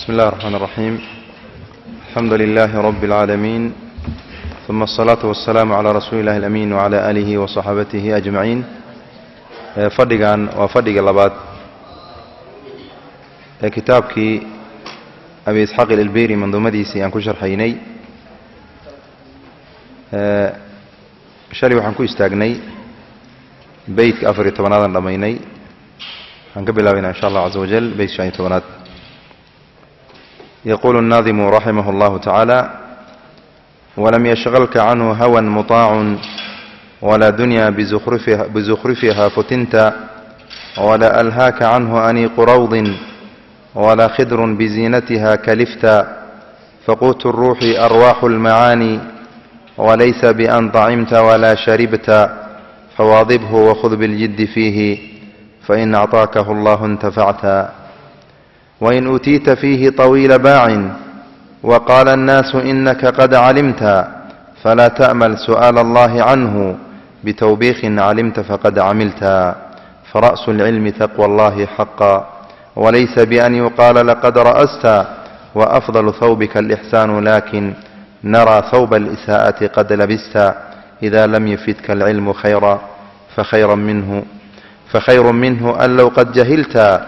بسم الله الرحمن الرحيم الحمد لله رب العالمين ثم الصلاة والسلام على رسول الله الأمين وعلى آله وصحبه أجمعين فدقان وفدق اللبات كتابك أبي إسحاق الإلبيري من مديسي أن كشر حيني شالي وحن كو استاقني بيت أفري طبنادا لميني هنقبل إن شاء الله عز وجل بيت شعين طبنادا يقول الناظم رحمه الله تعالى ولم يشغلك عنه هوى مطاع ولا دنيا بزخرفها, بزخرفها فتنت ولا ألهاك عنه أنيق روض ولا خدر بزينتها كلفت فقوت الروح أرواح المعاني وليس بأن طعمت ولا شربت فواظبه وخذ بالجد فيه فإن أعطاكه الله انتفعت. وإن أوتيت فيه طويل باع وقال الناس إنك قد علمت فلا تأمل سؤال الله عنه بتوبيخ علمت فقد عملت فرأس العلم تقوى الله حقا وليس بأن يقال لقد رأست وأفضل ثوبك الإحسان لكن نرى ثوب الإساءة قد لبست إذا لم يفتك العلم خيرا فخيرا منه فخير منه أن لو قد جهلت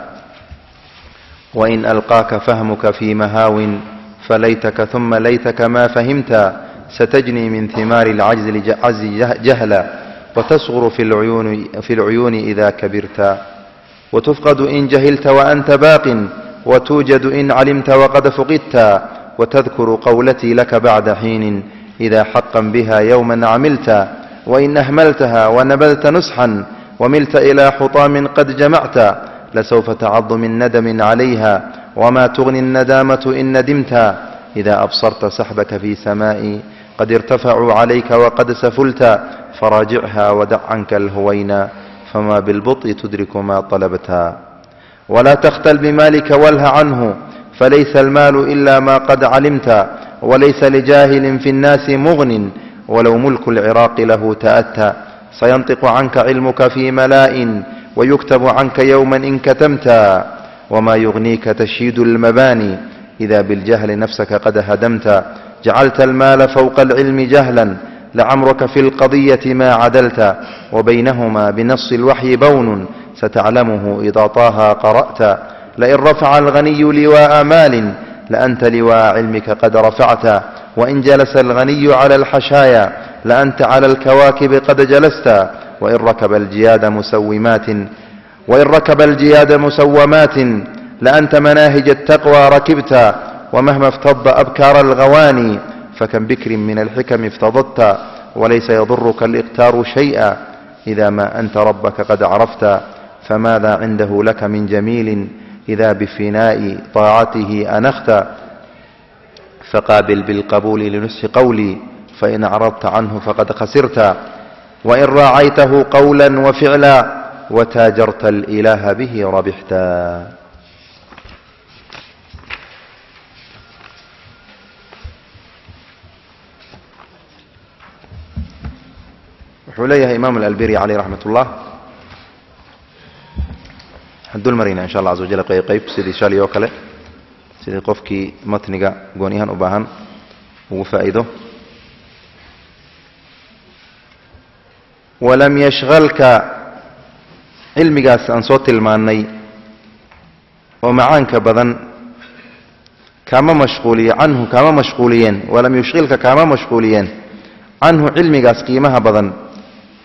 وإن ألقاك فهمك في مهاو فليتك ثم ليتك ما فهمت ستجني من ثمار العجز جهلا وتصغر في العيون, في العيون إذا كبرت. وتفقد إن جهلت وأنت باق وتوجد إن علمت وقد فقدت وتذكر قولتي لك بعد حين إذا حقا بها يوما عملت وإن أهملتها ونبذت نسحا وملت إلى حطام قد جمعت. لسوف تعض من ندم عليها وما تغني الندامة إن ندمت إذا أبصرت سحبك في سماء قد ارتفعوا عليك وقد سفلت فراجعها ودع عنك الهوينا فما بالبطء تدرك ما طلبتا ولا تختل بمالك واله عنه فليس المال إلا ما قد علمت وليس لجاهل في الناس مغن ولو ملك العراق له تأتى. سينطق عنك علمك في ملاء ويكتب عنك يوما إن كتمت وما يغنيك تشييد المباني إذا بالجهل نفسك قد هدمت. جعلت المال فوق العلم جهلا لعمرك في القضية ما عدلت. وبينهما بنص الوحي بون ستعلمه إذا طاها قرأت. لئن رفع الغني لواء مال لأنت لواء علمك قد رفعت. وإن جلس الغني على الحشايا لأنت على الكواكب قد جلست. وإن ركب الجياد مسومات وإن ركب الجياد مسومات لأنت مناهج التقوى ركبت ومهما افتض أبكار الغواني فكم بكر من الحكم افتضت وليس يضرك الإقتار شيئا إذا ما أنت ربك قد عرفت فماذا عنده لك من جميل إذا بفناء طاعته أنخت؟ فقابل بالقبول لنسح قولي فإن أعرضت عنه فقد خسرت. wain raacaytahu qawla waficla wataajarta alilaaha bihi rabixta wuxuu leeyahay imaam alalberi caleyh raxmat ullah waxaan dul marayna insha allah caza wajal qayb qayb sidii shalay oo kale sidii qofkii matniga gooniyahan u baahan ugu faa'iido walam yashhalka cilmigaas aan soo tilmaannay oo macaanka badan kaama mashquuliye canhu kaama mashquuliyeen walam yushhilka kaama mashquuliyeen. Canhu cilmigaas qiimaha badan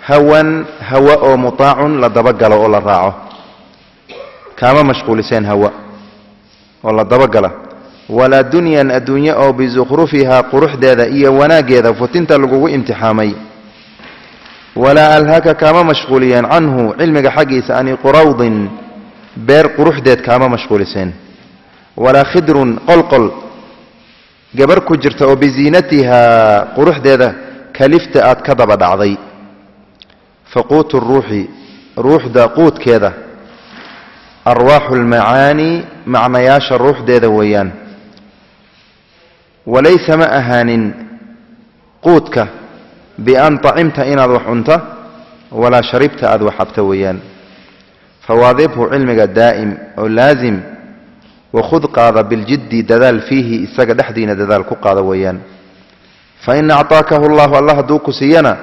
hawan hawa oo mutaacun la dabagalo oo la raaco. Kaama mashquuliseen hawa oo la dabagala. Walaa dunyan adduunye oo bisukhrufihaa quruxdeeda iyo wanaaggeeda futinta lagugu imtixaamay walaa alhaka kaama mashquuliyeen canhu cilmiga xaggiisa aniqu rawdin beer quruxdeed kaama mashquuliseen. Walaa khidrun qolqol gabar ku jirta oo biziinatihaa quruxdeeda kalifta aad ka daba dhacday. Faquutu ruuxi ruuxda quudkeeda arwaaxu lmacaani macnayaasha ruuxdeeda weeyaan. Walaysa ma ahaanin quudka bian طacimta inaad wax cunta walaa sharibta aad wax cabta weeyaan fawaadibhu cilmiga daa'im oo laasim wakhud qaada biljiddi dadaal fiihi isaga dhexdiina dadaal ku qaada weeyaan fain acطaakahu llahu allah hadduu ku siiyana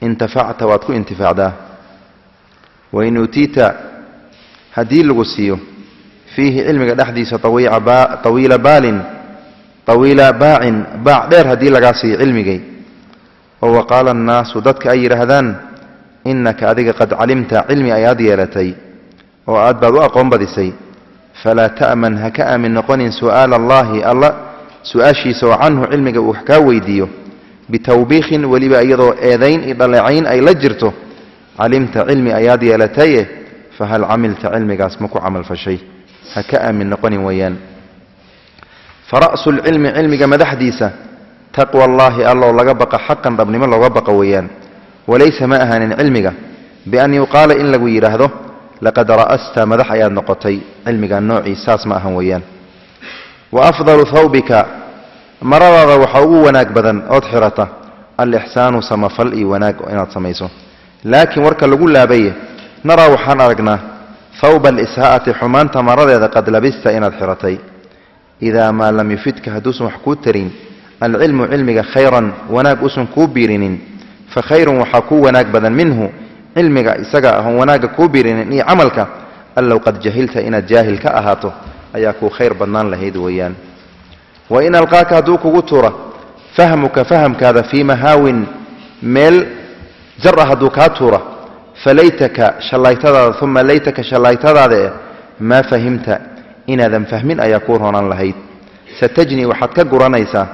intafacta waad ku intifaacdaa wain uutiita haddii lagu siiyo fiihi cilmiga dhexdiisa tawiila baalin tawiila baacin baac dheer haddii lagaa siiyo cilmigay oo waqaala annaasu dadka ay yidhaahdaan innaka adiga qad calimta cilmi ayaad yeelatay oo aad baad u aqoon badisay falaa ta'man ha ka aamin noqonin su'aala allaahi alla su'aashiisa oo canhu cilmiga uu kaa weydiiyo. Bitawbiikhin weliba iyadoo eedayn iyo dhaleecayn ay la jirto. Calimta cilmi ayaad yeelataye fahal camilta cilmigaas ma ku camalfashay ha ka aamin noqonin weeyaan. Fara'su lcilmi cilmiga madaxdiisa تقوى الله الله لغا بقى حقا رب نما لغا بقى ويان. وليس ما أهان علمك. بأن يقال إن لغو يرهده لقد رأست مدح يا نقطي. علمك النوع إساس ما أهان ويان. وأفضل ثوبك. مرارة وحوق وناك بذن أضحرته. الإحسان سما فلئي وناك إنات سميسه. لكن ورك لغو لابيه نرى وحان أرقنا. ثوب الإساءة حمان تمرضي قد لبست إنات حرتي إذا ما لم يفيدك هدوس محكوت alcilmu cilmiga khayran wanaag usan kuu biirinin. Fa khayrun waxaa kuu wanaag badan minhu cilmiga isaga ahoon wanaagga kuu biirinin iyo camalka. Allow qad jahilta inaad jaahil ka ahaato ayaa kuu khayr badnaan lahayd weeyaan. Wa in alqaaka hadduu kugu tuura fahmuka fahamkaada fii mahaawin meel jar ah hadduu kaa tuura falaytaka shallaytadaada uma laytaka shallaytadaada eh maa fahimta inaadan fahmin ayaa kuu roonaan lahayd. Satajni waxaad ka guranaysaa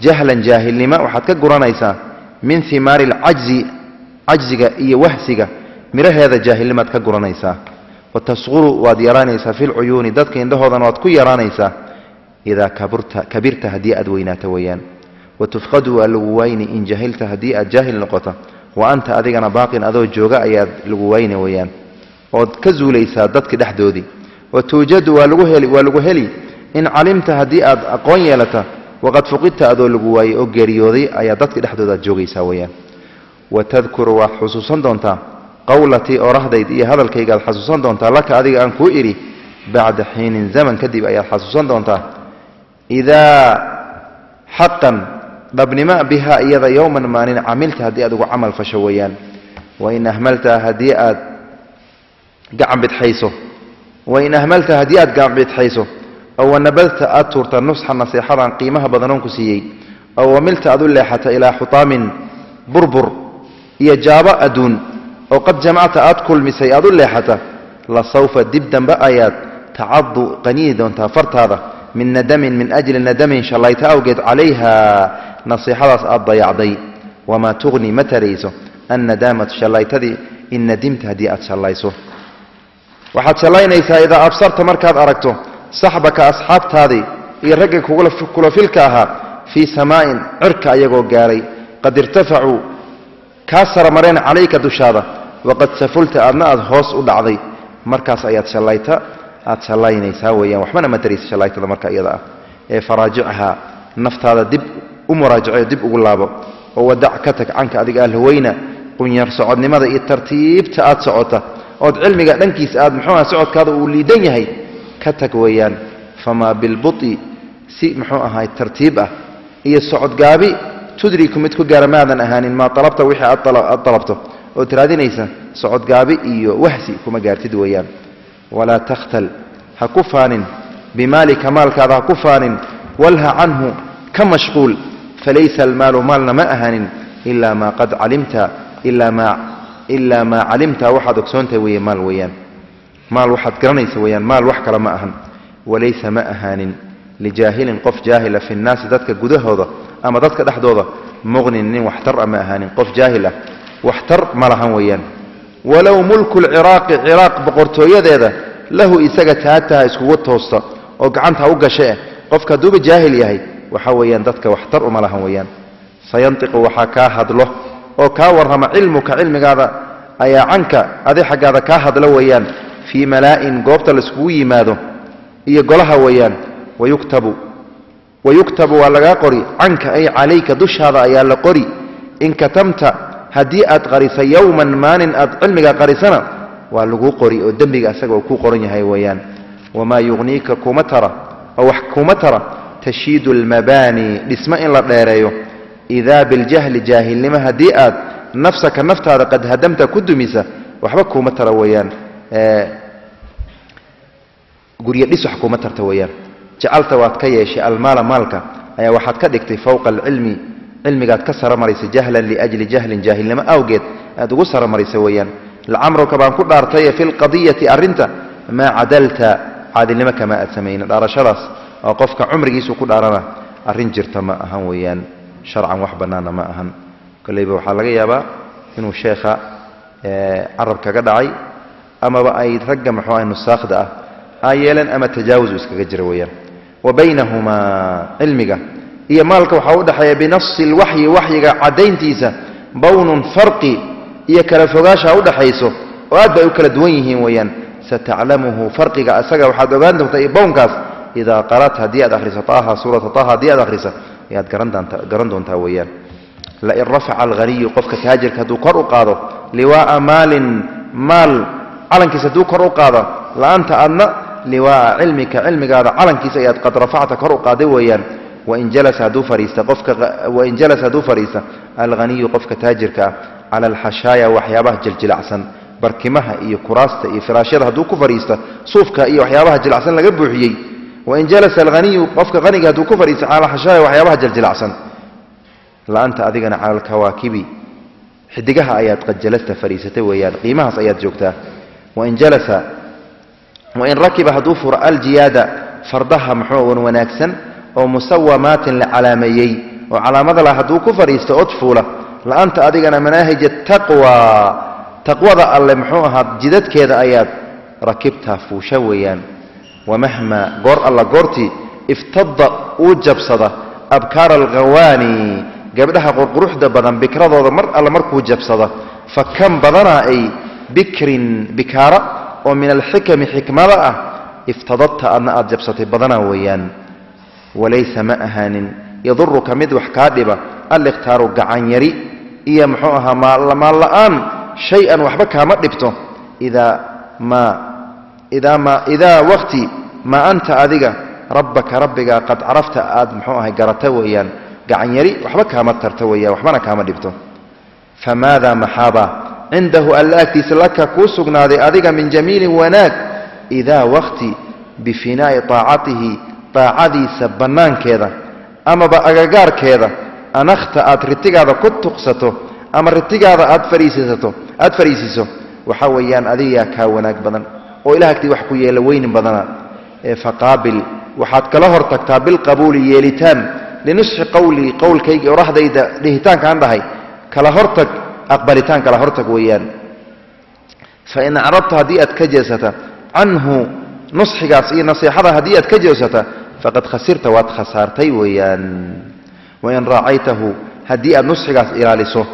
jahlan jaahilnimo waxaad ka guranaysaa min himaari alcajzi cajziga iyo wahsiga midhaheeda jaahilnimaad ka guranaysaa. Wa tasquru waad yaraanaysaa fi lcuyuuni dadka indhahoodana waad ku yaraanaysaa. Idaa kabirta haddii aad weynaato weeyaan. Wa tufqadu waa lagu wayni in jahilta haddii aad jaahil noqoto. Wa anta adigana baaqin adoo jooga ayaad lagu wayni weeyaan. Ood ka zuulaysaa dadka dhexdoodii wa tuujadu waa lagu heli in calimta haddii aad aqoon yeelata waqad fuqidta adoo lagu waayey oo geeriyooday ayaa dadka dhexdooda aad joogaysaa weeyaan. Wa tadkuru waad xusuusan doontaa qowlatii oraahdayd iyo hadalkaygaad xasuusan doontaa laka adiga aan kuu idhi bacda xiinin zaman kadib ayaad xasuusan doontaa. Idaa xaqan dhabnimo bihaa iyada yowman maalin camilta haddii aad ugu camal fasho weeyaan. Wain ahmalta haddii aad gacan bidxayso. Wain ahmalta haddii aad gacan bidxayso أو نبذت أتورت النصيحة عن قيمها بضنون كسيي. أو ملت أذل حتى إلى حطام بربر. إيا جاب أدون. أو قد جمعت أتكل مسي أذل حتى لصوف دبدا بآيات. تعض قنيدا تفرت هذا. من ندم من أجل الندم إن شاء الله يتأوجد عليها. نصيحة أبضى يعضي. وما تغني متى تريسه أن دامت إن شاء الله يتدي إن ندمت هديئة إن شاء الله يسوه. وحد شاء الله إذا أبصرت مركز أركته. Saxbaka asxaabtaadii iyo raggii kula filka ahaa fii samaa'in cirka ayagoo gaaray. Qad irtafacuu kaa saramareen calayka dushaada. Waqad safulta aadna aad hoos u dhacday. Markaas ayaad shallayta aad shallaynaysaa weeyaan. Waxbana ma taraysa shallaytada marka iyada ah. Ee faraajichaa naftaada dib u muraajaco dib ugu laabo. Oo wadac ka tag canka adiga alhaweyna qunyar socodnimada iyo tartiibta aad socota. Ood cilmiga dhankiisa aad muxuu aha socodkaada uu liidan yahay ka tag weeyaan famaa bilbuطi si muxuu ahaay tartiib ah iyo socodgaabi tudriku mid ku gaara maadan ahaanin maa alabta wixii aad dalabto ood raadinaysa socodgaabi iyo wahsi kuma gaartid weeyaan. Walaa takhtal ha ku faanin bimaalika maalkaada ha ku faanin walha canhu ka mashquul falaysa almaalu maalna ma ahaanin ilaa maa qad calimta ilaa maa calimta waxaad ogsoontahay weeye maal weeyaan maal waxaad garanaysa weeyaan maal wax kale ma ahan. Walaysa ma ahaanin. Lijaahilin qof jaahila fi nnaasi dadka gudahooda ama dadka dhexdooda muqnin nin waxtar a ma ahaanin. Qof jaahil ah waxtar ma lahan weeyaan. Walow mulku lciraaqi ciraaq boqortooyadeeda lahu isaga taagtaha iskugu toosta oo gacanta u gashe eh qofka hadduuba jaahil yahay waxa weeyaan dadka waxtar uma lahan weeyaan. Sayantiqu waxaa kaa hadlo oo kaa warrama cilmuka cilmigaada ayaa canka adi xaggaada kaa hadlo weeyaan fii malaa'in goobta laiskugu yimaado. Iyo golaha weeyaan wayuktabu. Waa lagaa qori. Canka ay calayka dushaada ayaa la qori. In katamta haddii aad qarisa yowman maalin aad cilmiga qarisana waa laguu qori oo dembiga asaga uu ku qoran yahay weeyaan. Wamaa yugniika kuma tara oo wax kuma tara. Tashiidu almabaani dhismo in la dheereeyo. Idaa biljahli jaahilnimo haddii aad nafsaka naftaada qad hadamta ku dumisa waxba kuuma tara weeyaan guryo dhis wax kuuma tarta weeyaan. Jacalta waad ka yeeshay almaala maalka ayaa waxaad ka dhigtay fowqa alcilmi. Cilmigaad ka saramaraysa jahlan liajli jahlin jaahilnimo awgeed aad ugu saramaraysa weeyaan. Lacamruka baan ku dhaartaye fi lqadiyati arrinta maa cadalta caadilnimo kama aad samaynin. Dhaarashadaas oo qofka cumrigiisu ku dhaarana arrin jirta ma ahan weeyaan. Sharcan wax bannaana ma ahan. Kolleyba waxaa laga yaabaa inuu sheekha carab kaga dhacay أمبا أي رجع محوان النساخ ده أيلا أما تجاوز وسكجر ويا وبينهما علمك هي مالك وحوده حيا بنص الوحي وحي عدين تيسا بون فرقي هي كرفوجاش عوده حيسه وأدب يكل دوينه وين ستعلمه فرقي كأسرع وحد وجان ده بون إذا قرأتها دي آخر سطاها سورة طاها دي آخر سا ياد جرندن تاويا لا الرفع الغري قف كتاجر كدو قرو لواء مال مال calankiisa hadduu kor u qaado la'aanta adna liwaaa cilmika cilmigaada calankiisa ayaad qad rafacta kor u qaaday weeyaan. Wain jalasa hadduu fadhiista alghaniyu qofka taajirka ah cala alxashaaya waxyaabaha jiljilacsan barkimaha iyo kuraasta iyo firaashyada hadduu ku fadhiista suufka iyo waxyaabaha jilacsan laga buuxiyey. Wain jalasa alghaniyu qofka haniga hadduu ku fadhiista cala alxashaaya waxyaabaha jiljilacsan la'anta adigana cala alkawaakibi xidigaha ayaad qad jalasta fadhiisatay weeyaan qiimahaas ayaad joogtaa وإن جلس وإن ركب هدوفر الجيادة فردها محوة وناكسا ومسومات لعلاميي وعلى لا هدو كفر يستأطفول لأنت أدقنا مناهج التقوى. تقوى ذا اللي محوها جدد كذا آيات ركبتها فوشويا ومهما قر الله قرتي افتض وجب صدى أبكار الغواني. قبلها قرح دبدا بكرة ذا مر الله جب صدى. فكم بدنا أي bikrin bikaara oo min alxikami xikmada ah iftadadta adna aad jabsatay badanaa weeyaan. Walaysa ma ahaanin. Yaduruka mid wax kaa dhiba aliktaaru gacanyari iyo muxuu ahaa maal la'aan shay-an waxba kaama dhibto. Idaa maa idaa ma idaa waqti maa anta adiga rabbaka rabbigaa qad carafta aad muxuu ahay garata weeyaan. Gacanyari waxba kaama tarta weeyaan waxbana kaama dhibto. Famaadaa maxaaba cindahu alla agtiisa laka kuu sugnaaday adiga min jamiilin wanaag idaa waqti bifinaa'i taacatihi daacadiisa bannaankeeda amaba agagaarkeeda anakhta aad ritigaada ku tuqsato ama ritigaada aad fariisisato aad fariisiso waxa weeyaan adigaa kaa wanaag badan oo ilah agtii wax ku yeela weynin badana. Faqaabil waxaad kala hor tagtaa bilqabuuli yeelitaan linusxi qowlii qowlkayga orahdayda dhihitaankaan dhahay kala hortag aqbalitaan kala hortag weeyaan. Fain acrabta haddii aad ka jeesata canhu nusxigaas iyo nasiixada haddii aad ka jeesata faqad khasirta waad khasaartay weeyaan. Wain raacaytahu haddii aad nusxigaas ilaaliso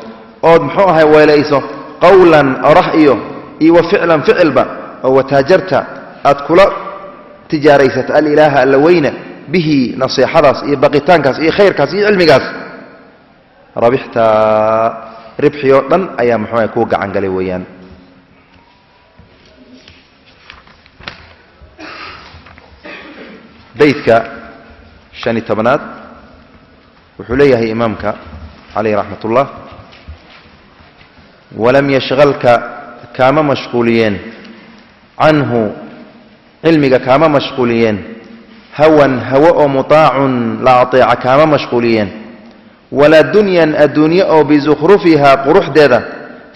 ood muxuu ahay weelayso qowlan orah iyo iyo wa ficlan ficilba oo wataajarta aad kula tijaaraysata alilaaha alla weyna bihi nasiixadaas iyo baqitaankaas iyo khayrkaas iyo cilmigaas. Rabixta ribxi oo dhan ayaa muxuu ahay kuu gacan galay weeyaan beydka شhan iyo tobnaad wuxuu leeyahay imaamka calayh raxmat ullah walam yashhalka kaama mashquuliyeen canhu cilmiga kaama mashquuliyeen hawan hawo oo muطaacun la aطeeca kaama mashquuliyeen walaa dunyan adduunye oo bisukhrufihaa quruxdeeda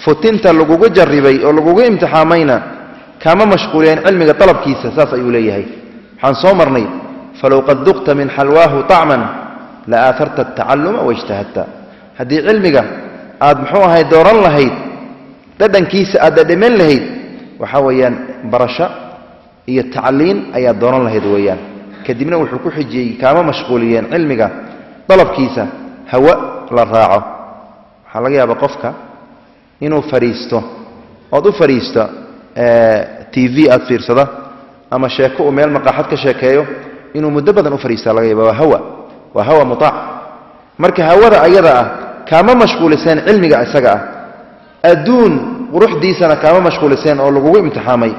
futinta lagugu jarribay oo lagugu imtixaamayna kaama mashquuliyeen cilmiga dalabkiisa saas ayuu leeyahay. Waxaan soo marnay falow qad duqta min xalwaahu طacman la aaarta atacalluma waijtahadta haddii cilmiga aad muxuu ahay dooran lahayd dhadhankiisa aad dhadhaman lahayd waxaa weeyaan barasho iyo tacliin ayaad dooran lahayd weeyaan. Kadibna wuxuu ku xijiyey kaama mashquuliyeen cilmiga dalabkiisa hawa la raaco. Waxaa laga yaabaa qofka inuu fadhiisto ood u fadhiisto t v aad fiirsada ama sheeko uu meel maqaaxad ka sheekeeyo inuu muddo badan u fadhiistaa laga yaaba waa hawa. Waa hawa mutaac marka hawada ayada ah kaama mashquuliseen cilmiga isaga ah. Adduun quruxdiisana kaama mashquuliseen oo lagugu imtixaamay.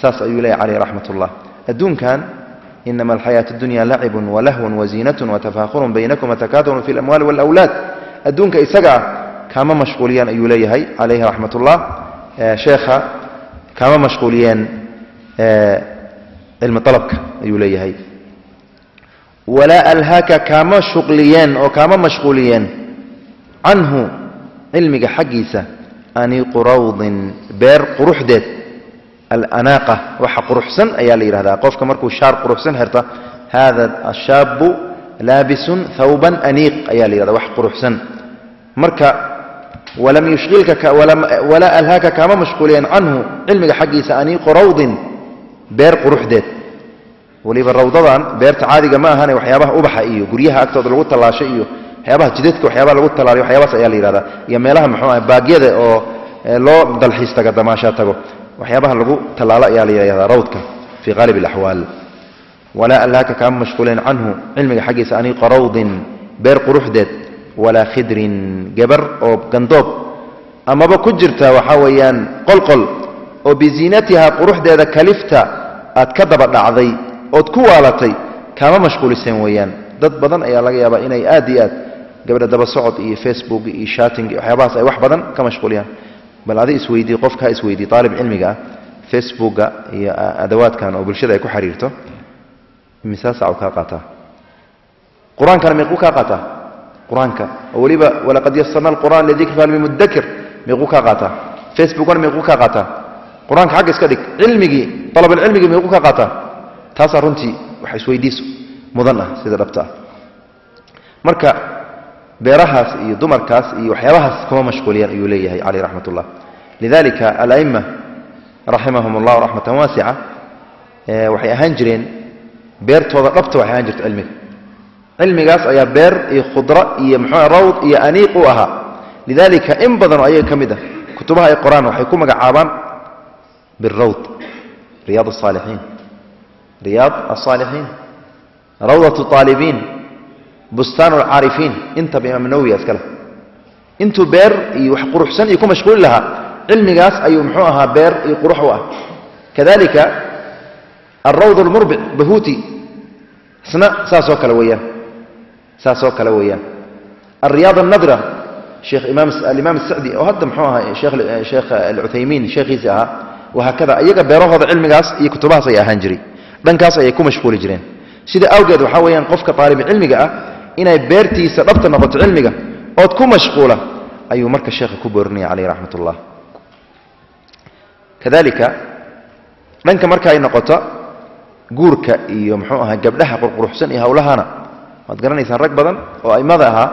Saas ayuu leeyahy caleyh raxmat ullah adduunkan inama alxayaatu dunya lacibun walahwun waziinatun watafaakhurun baynakum watakaahurun fi alamwaali walawlaad adduunka isaga ah kaama mashquuliyeen ayuu leeyahay calayhi raxmatullah sheekha kaama mashquuliyeen cilmi alabka ayuu leeyahay walaa alhaaka kaama shuqliyeen oo kaama mashquuliyeen canhu cilmiga xaggiisa aniqu rawdin beer quruxdeed الأناقة وحق رحسن أي لي هذا قفك مركو شار قرحسن هرتا. هذا الشاب لابس ثوبا أنيق أي لي هذا وحق رحسن مركا ولم يشغلك ولم ولا ألهاك كما مشغولين عنه. علمك الحقي سأنيق روض بير قروح ديت. وليبا روضضان بيرت عادي ما هاني وحيابه أبحا إيه قريها أكتر لغو تلاشا إيو. حيابه جديدك وحيابه لغو تلاشا وحيابها سأيا لي هذا يا ميلها محوها باقية أو لو دلحيستك دماشاتك. Waxyaabaha lagu tallaalo ayaa la yidhahdaa rawdka fii qaalib alaxwaal walaa alhaaka kaama mashquuleen canhu cilmiga xaggiisa aniiqa rawdin beer quruxdeed walaa khidrin gabar oo gandoob. Amaba ku jirta waxaa weeyaan qolqol oo biziinatiha quruxdeeda kalifta aad ka daba dhacday ood ku waalatay kaama mashquuliseen weeyaan. Dad badan ayaa laga yaabaa inay aad iyo aad gabadha daba socod iyo facebook iyo shating iyo waxyaabahaas ay wax badan ka mashquuliyaan bal adi isweydii qofkaa isweydii aalib cilmiga ah facebooka iyo adawaadkan oo bulshada ay ku xiriirto misaa sac kaa qaataa qur-aankana meequu kaa qaataa qur-aanka oo weliba walaqad yasarna alqur'an lidikri fahal min mudakir meequu kaa qaataa facebookana meequu kaa qaataa qur-aanka xagga iska dhig cilmigii alabalcilmigii meequu kaa qaataa taasaa runtii wax isweydiiso mudan ah sida dhabta ah marka بيرهاس اي دمركاس اي وخيلهاس كما مشغولين إيو علي رحمة الله. لذلك الأئمة رحمهم الله رحمة واسعة آه، وحي أهنجرين بيرتودا دبت وحي اهنجرت علمي. علمي قاس يا بير اي خضرة اي محو روض اي أنيق وها لذلك إن بدن اي كمدة كتبها اي قرآن وحي كو مغعابان بالروض. رياض الصالحين. رياض الصالحين. روضة الطالبين. Bustaan alcaarifiin intaba imaam nawowi iskale intuu beer iyo wax quruxsan iyo ku mashquuli lahaa cilmigaas ayuu muxuu ahaa beer iyo qurux u ah. Kadalika alrawd almurbic bahuuti. Isna saasoo kale weeyaan. Saasoo kale weeyaan. Alriyaad alnadra alimaam asacdi oo hadda muxuu ahaa sheekh alcuthaymiin sheekhiisi ahaa wahaakada iyaga beerahooda cilmigaas iyo kutubahaas ay ahaan jiray. Dhankaas ayay ku mashquuli jireen. Sida awgeed waxaa weeyaan qofka aalib cilmiga ah inay beertiisa dhabta noqoto cilmiga ood ku mashquula ayuu marka sheekha ku boorinaya caleyh raxmat ullah kadalika dhanka marka ay noqoto guurka iyo muxuu ahaa gabdhaha qurquruxsan iyo hawlahana waad garanaysaan rag badan oo aimada ahaa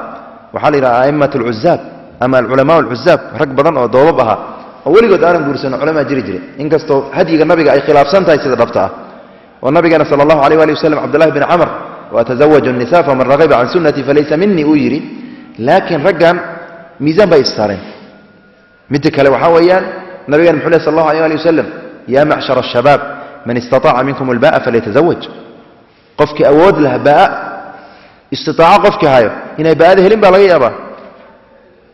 waxaa la yidhaha a'imat alcuzaab ama alculamaa alcuzaab rag badan oo doobab ahaa oo weligood aanan guursanin culamaa jiri jire inkastoo hadyiga nabiga ay khilaafsan tahay sida dhabta ah oo nabigeena sal allahu alيh ali waslm cabdulahi bn camr وأتزوج النساء فمن رغب عن سنتي فليس مني أجري. لكن رقم ميزان بإفسارين مدك لو حويا نبي محمد صلى الله عليه وسلم يا معشر الشباب من استطاع منكم الباء فليتزوج. قفك أود لها باء استطاع قفك هايو. هنا باء ذهلين باء لغي أبا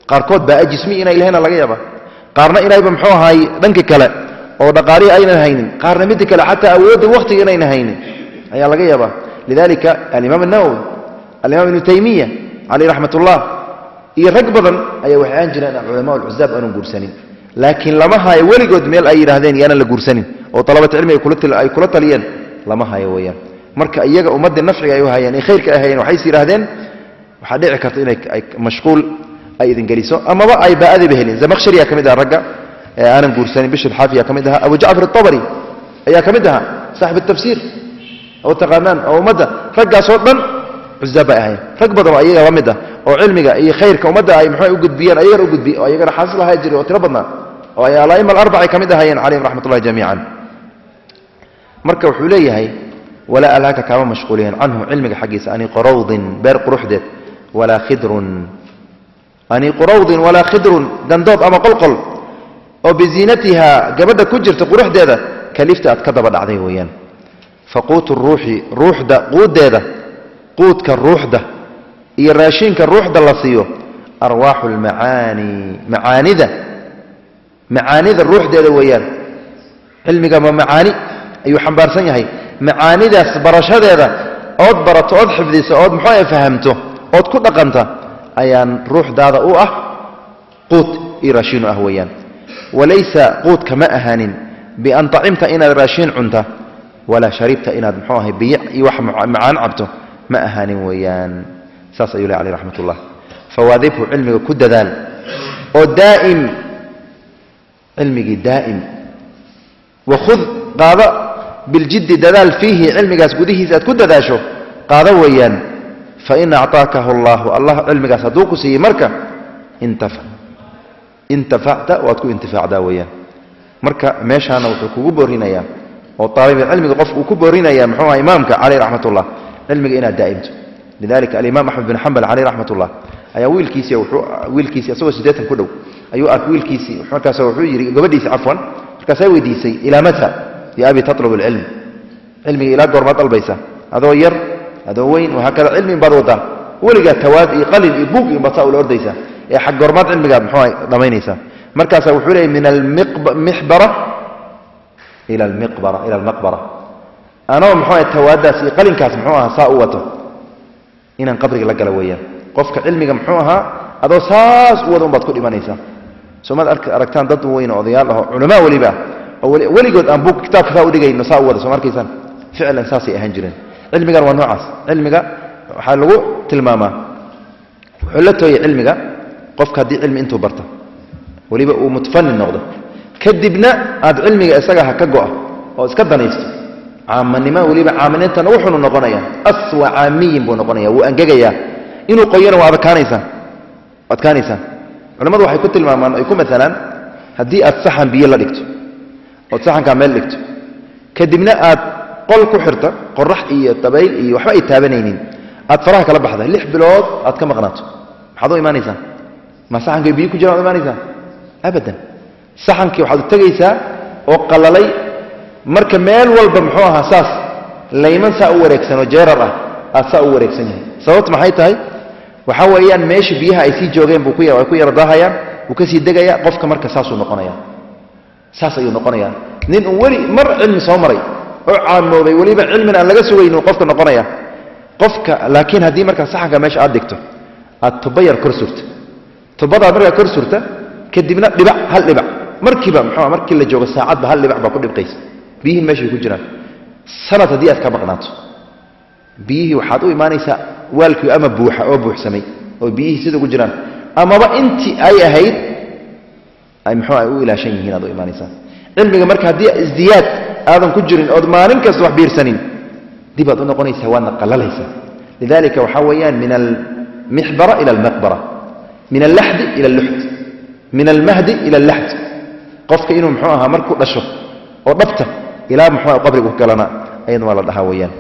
قاركود باء جسمي إنا إلهنا لغي أبا قارنا إنا إبا محوها هاي دنك كلا. أو دقاري أين هينين قارنا مدك حتى أود وقت إنا إنا هينين هيا لغي أبا لذلك الإمام النووي الإمام ابن تيمية عليه رحمة الله إيه رقبضا أي وحيان جنان العلماء والعزاب أنهم قرسانين. لكن لما هاي ولي قد ميل أي رهدين يانا لقرسانين. أو طلبة علمي يقولت أي كلتا ليان. لما هاي ويان. مرك أيها أمد النفع أيها يان يعني إيه خيرك أيها يان وحيسي رهدين وحديعك كرتين مشغول أي إذن قليسو. أما بقى أي بأذي بهلين. زي مخشري يا كميدها الرقع إيه أنا قرساني بشر حافي يا كميدها أبو جعفر الطبري إيه يا كميدها صاحب التفسير. Oo taqaanaan oo ummadda raggaasoo dhan cuzaab bay ahayn rag badan oo ayaga la mid ah oo cilmiga iyo khayrka ummadda ay muxuu u gudbiyeen ayagana u gudbiy oo ayagana xaasil ahaa jiray oo tiro badnaa oo ay alaa'ima alarbac ay ka mid ahaayeen calayhim raxmat ullahi jamiican. Marka wuxuu leeyahay walaa alhaaka kaama mashquuliyeen canhu cilmiga xaggiisa aniiqu rawdin beer quruxdeed walaa khidrun. Aniiqu rawdin walaa khidrun gandoob ama qolqol oo biziinatiha gabadha ku jirta quruxdeeda kalifta aad ka daba dhacday weeyaan faquutu ruuxi ruuxda quuddeeda quudka ruuxda iyo raashinka ruuxda la siiyo. Arwaaxu lmacaani macaanida macaanida ruuxdeeda weeyaan. Cilmiga ma macaani ayuu xambaarsan yahay. Macaanidaas barashadeeda ood barato ood xifdiso ood muxuu fahamto ood ku dhaqanta ayaan ruuxdaada u ah quut io raashiinu ah weeyaan. Walaysa quudka ma ahaanin bian acimta inaad raashiin cunta walaa sharibta inaad mxuu ahay biy iyo wax macaan cabto ma ahaanin weeyaan. Saas ayuu leh aleh raxmat ullah fawaadibhu cilmiga ku dadaal. Oo daa'im cilmigii daa'im. Wakhud qaado biljiddi dadaal fiihi cilmigaas gudihiisa aad ku dadaasho qaado weeyaan. Fain acطaakahu allahu allah cilmigaas hadduu ku siiyey marka intafa intafacta waad ku intifaacdaa weeyaan. Marka meeshaana wuxuu kugu boorinayaa oo aalibcilmiga qof uu ku boorinaya muxuu aha imaamka caleyh raxmat ullah cilmiga inaad daa'imto lidalika alimaam axmed bin xambal caleyh raxmat ullah ayaa wiilkiisii wiilkiisii asagoo siddeetan ku dhow ayuu arkay wiilkiisii markaas wuxuu yidhi gabadhiisi cafwan markaasaa weydiisay ilaa mata ya abi tatlub alcilm cilmiga ilaa goormaad dalbaysa adoo yar adoo weyn wahaakada cilmin baad wadaa weligaa tawaad iyo qalin iyo buug iyo bataa ula ordaysaa ee xag goormaad cilmigaad muxuu dhammaynaysaa markaasaa wuxuu leeyay min almixbara ila almaqbara. Anoo muxuu tawaadaas iyo qalinkaas muxuu ahaa saa u wato inaan qabriga la gala weeyaan. Qofka cilmiga muxuu ahaa adoo saas u wada un baad ku dhimanaysaa. Soomaad aragtaan dad weyn oo odayaal ahoo culamaa weliba oo weligood aan buug kitaabka saa udhigayno saa u wada soo ma arkaysaan? Ficlan saasay ahaan jireen. Cilmigan waa noocaas. Cilmiga waxaa lagu tilmaamaa kadibna aad cilmiga isaga ha ka go'a oo iska danaysto caamanimo weliba caaminintana wuxuunu noqonaya aswa caamiyin buu noqonaya wuu angegayaa inuu qoyana waa adkaanaysaan adkaanaysaan culimmadu waxay ku tilmaamaan ay ku maalaan haddii aad saxan biyo la dhigto ood saxankaa meel dhigto kadibna aad qol ku xirta qorax iyo dabayl iyo waxba ay taabanaynin aad faraha kala baxda lix bilood aad ka maqnaato. Maxaad u imaanaysaa? Ma saxankay biyo ku jiraan ad imaanaysaa? Abadan saxankii waxaad u tegaysaa oo qalalay. Marka meel walba muxuu ahaa saas layman saa u wareegsan oo jeerar ah aad saa u wareegsan yahay. Sababta maxay tahay? Waxaa weeyaan meesha biyaha ay sii joogeen buu ay ku yara wuu ka sii degaya qofka marka saasuu noqonaya saas ayuu noqonayaa. Nin uu weli mar cilmi soo maray oo caamooday weliba cilmin aan laga sugaynu qofka noqonaya qofka laakiin haddii markaa saxanka meesha aad dhigto aad tuba yar kor surta. Tubadaad markaa kor surta kadibna dhibac hal dhibac markiiba muxuu markii la joogo saacadba hal dhibac baa ku dhibqaysa biyihii meeshay ku jiraan. Sanad haddii aad ka maqnaato biyihii waxaad u imaanaysaa waalkii ama buuxa oo buuxsamay oo biyihii sida ku jiraan. Amaba intii ay ahayd ay muxuu ay u ilaashan yihiin aad u imaanaysaa. Cilmiga marka haddii isdiyaad aadan ku jirin ood maalin kasta wax biirsanin dib aad u noqonaysaa waadna qallalaysaa. Lidalika waxaa weeyaan min almixbara ila almaqbara min allaxdi ila alluxd min almahdi ila allaxd qofka inuu muxuu ahaa markuu dhasho oo dhabta ilaa muxuu qabrigu galana ayadna waa la dhahaa weeyaan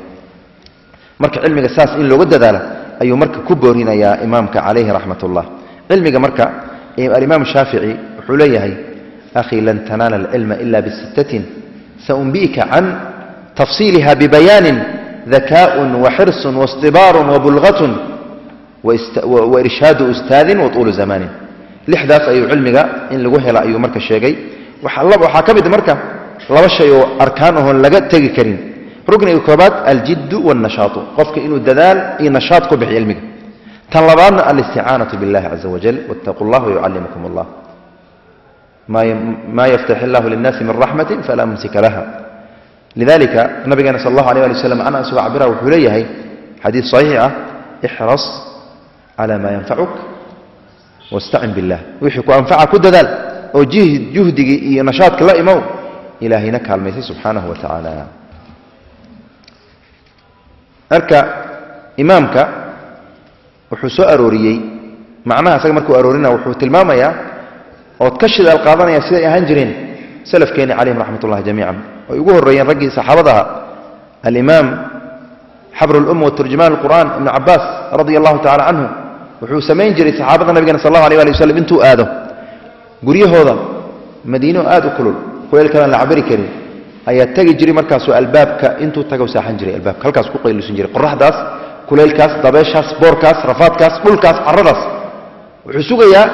marka cilmiga saas in looga dadaala ayuu marka ku boorinayaa imaamka calayhi raxmat ullah cilmiga marka alimaam shaafici wuxuu leeyahay akhii lan tanaala alcilma ila bisittatin saunbi'ka can tafsiiliha bibayaanin dakaaءun waxirsun waاstibaarun wabulgatun wairshaadu ustaadin watuulu zamaanin lixdaas ayuu cilmiga in lagu hela ayuu marka sheegay وحلب وحاكمد مركا لو شيء أركانه لقى تجي كريم ركن الكوبات الجد والنشاط قفك إنه الدلال إن نشاطك بحي علمك تنلبان الاستعانة بالله عز وجل واتقوا الله ويعلمكم الله ما ما يفتح الله للناس من رحمة فلا ممسك لها لذلك النبي صلى الله عليه وسلم أنا أسوى عبره وحليه حديث صحيح احرص على ما ينفعك واستعن بالله ويحك أنفعك كد oo juhdigii iyo nashaadka la imow ilaahayna kaalmaysay subxaanahu wa tacaala. Marka imaamka wuxuu soo arooriyey macnaha isaga markuu aroorina wuxuu tilmaamayaa ood ka shidaal qaadanaya siday ahaan jireen salafkeenni calayhim raxmat ullahi jamiican. Ay ugu horreeyeen raggii saxaabadaha alimaam xabru lumma waturjumaan alqur'aan ibnu cabaas radia allahu tacala canhu wuxuu samayn jiray saxaabada nabigana sal allahu alay ali waslm intuu aado. Guryahooda madiino aad u kulul kuleelkaaan la cabari karin ayaa tegi jiray markaasuu albaabka intuu tago saaxan jiray albaabka halkaas ku qaylusan jiray qoraxdaas kuleylkaas dabeeshaas boorkaas rafaadkaas dhulkaas caradaas wuxuu sugayaa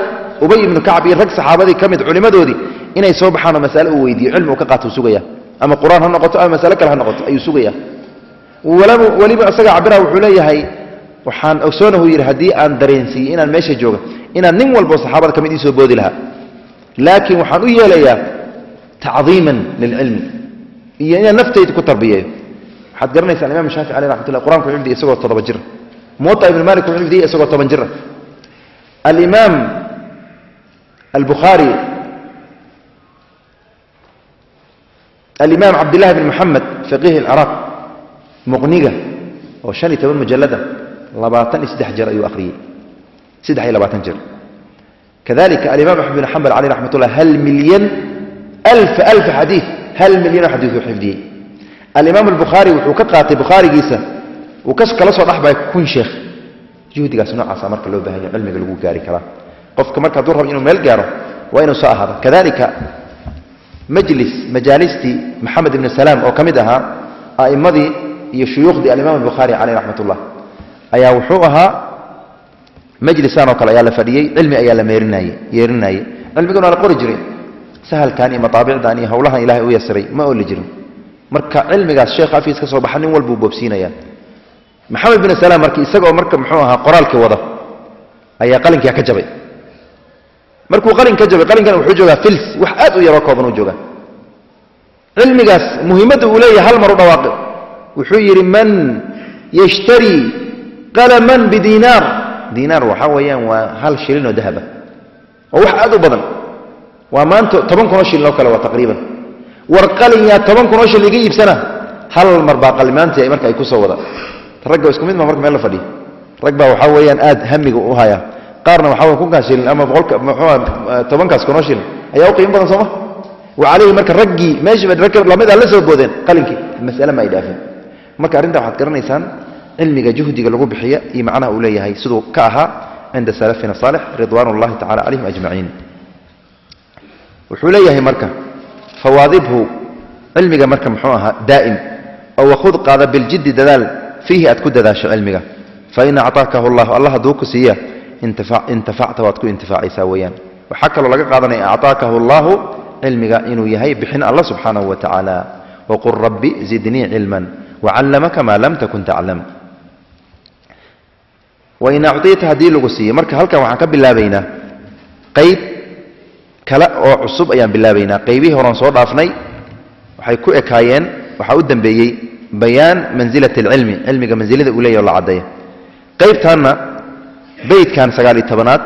ubay ibnu kacab iyo rag saxaabadii ka mid culimmadoodii inay soo baxaanoo masale uu weydiiyo cilmi uu ka qaato sugaya ama qur-aan ha noqoto ama masale kale ha noqoto ayuu sugayaa weliba isaga cabiraha wuxuu leeyahay waxaan ogsoonahu yidhi haddii aan dareensiiyey inaan meesha jooga inaan nin walbo saxaabada ka mid ii soo boodi lahaa لكن وحن ليا تعظيما للعلم. هي نفتي تكون تربيه حد قرني سالم إمام الشافعي عليه رحمة الله القرآن في عندي اسوغ طلب جره مو طيب المالك في عندي اسوغ طلب جره الإمام البخاري الإمام عبد الله بن محمد فقيه العراق مغنيه وشاني تبن مجلدة لباتن سدح جر اي اخري سدح اي لباتن جر كذلك الإمام أحمد بن حنبل عليه رحمة الله هل مليون؟ ألف ألف حديث. هل مليون حديث وحفظي الإمام البخاري وكقاتي بخاري جيسة وكسك لسوا الأحبة يكون شيخ. جهدك قاسنا عصا مركب لو بهن علمي قلقو قاري كلا قفك مركا دور رب إنه ميل قاره وإنه سأهر كذلك مجلس مجالستي محمد بن سلام أو كمدها أئمدي يشيوخ دي الإمام البخاري عليه رحمة الله. أيا وحوها majlisaan oo kale ayaa la fadhiyey cilmi ayaa la meerinayey yeerinayey cilmigana waa la qori jiray. Sahalkan iyo mataabicdan iyo howlahan ilahay u yasiray ma ooli jirin. Marka cilmigaas sheekha afiis ka soo baxa nin walbuu boobsiinaya maxamed bin salaam marki isagoo marka muxuu ahaa qoraalkii wada ayaa qalinkia ka jabay. Markuu qalin ka jabay qalinkan wuxuu joogaa fils wax aad u yaroo kooban uu joogaa. Cilmigaas muhiimadda uu leeyahay hal mar u dhawaaqi. Wuxuu yidhi man yashtarii qalaman bidiinaar aad u badan waa maanta toban kunoo shilin oo kale waa taqriiban war qalin yaa toban kunoo shilin iga iibsana hal mar baa qalimaantii marka ay ku soo wada ragga isku mid ma marka meel la fadhiyo rag baa waxaa weeyaan aad hamiga u haya qaarna waxaa weya kunkaas shilin ama boqolka muxuu tobankaas kunoo shilin ayaa u qiimo badan sooma wa calayhi marka raggii meeshii ba rag lamid a la soo boodeen qalinkii mas'ale ma ay علمك جهدك لو بخيه إي معنى أوليه هي سدو كأها عند سلفنا صالح رضوان الله تعالى عليهم أجمعين. وحوليه مركة فواظبه علمك مركة محوها دائم أو خذ قاد بالجد دلال فيه أتكد داش علمك. فإن اعطاك الله الله دوك سيئة انتفع انتفعت واتكو انتفاعي يساويا وحكى لك قادن أعطاكه الله علمك إنه يهي بحين الله سبحانه وتعالى. وقل ربي زدني علما وعلمك ما لم تكن تعلم. Wain acطita haddii lagu siiye marka halkan waxaan ka bilaabaynaa qayb kale oo cusub ayaan bilaabaynaa. Qaybihii horan soo dhaafnay waxay ku ekaayeen waxaa u dambeeyey bayaan manzilat alcilmi cilmiga mansilada uu leeyahy o la caddeeya qaybtaanna beydkan sagaal iyo tobanaad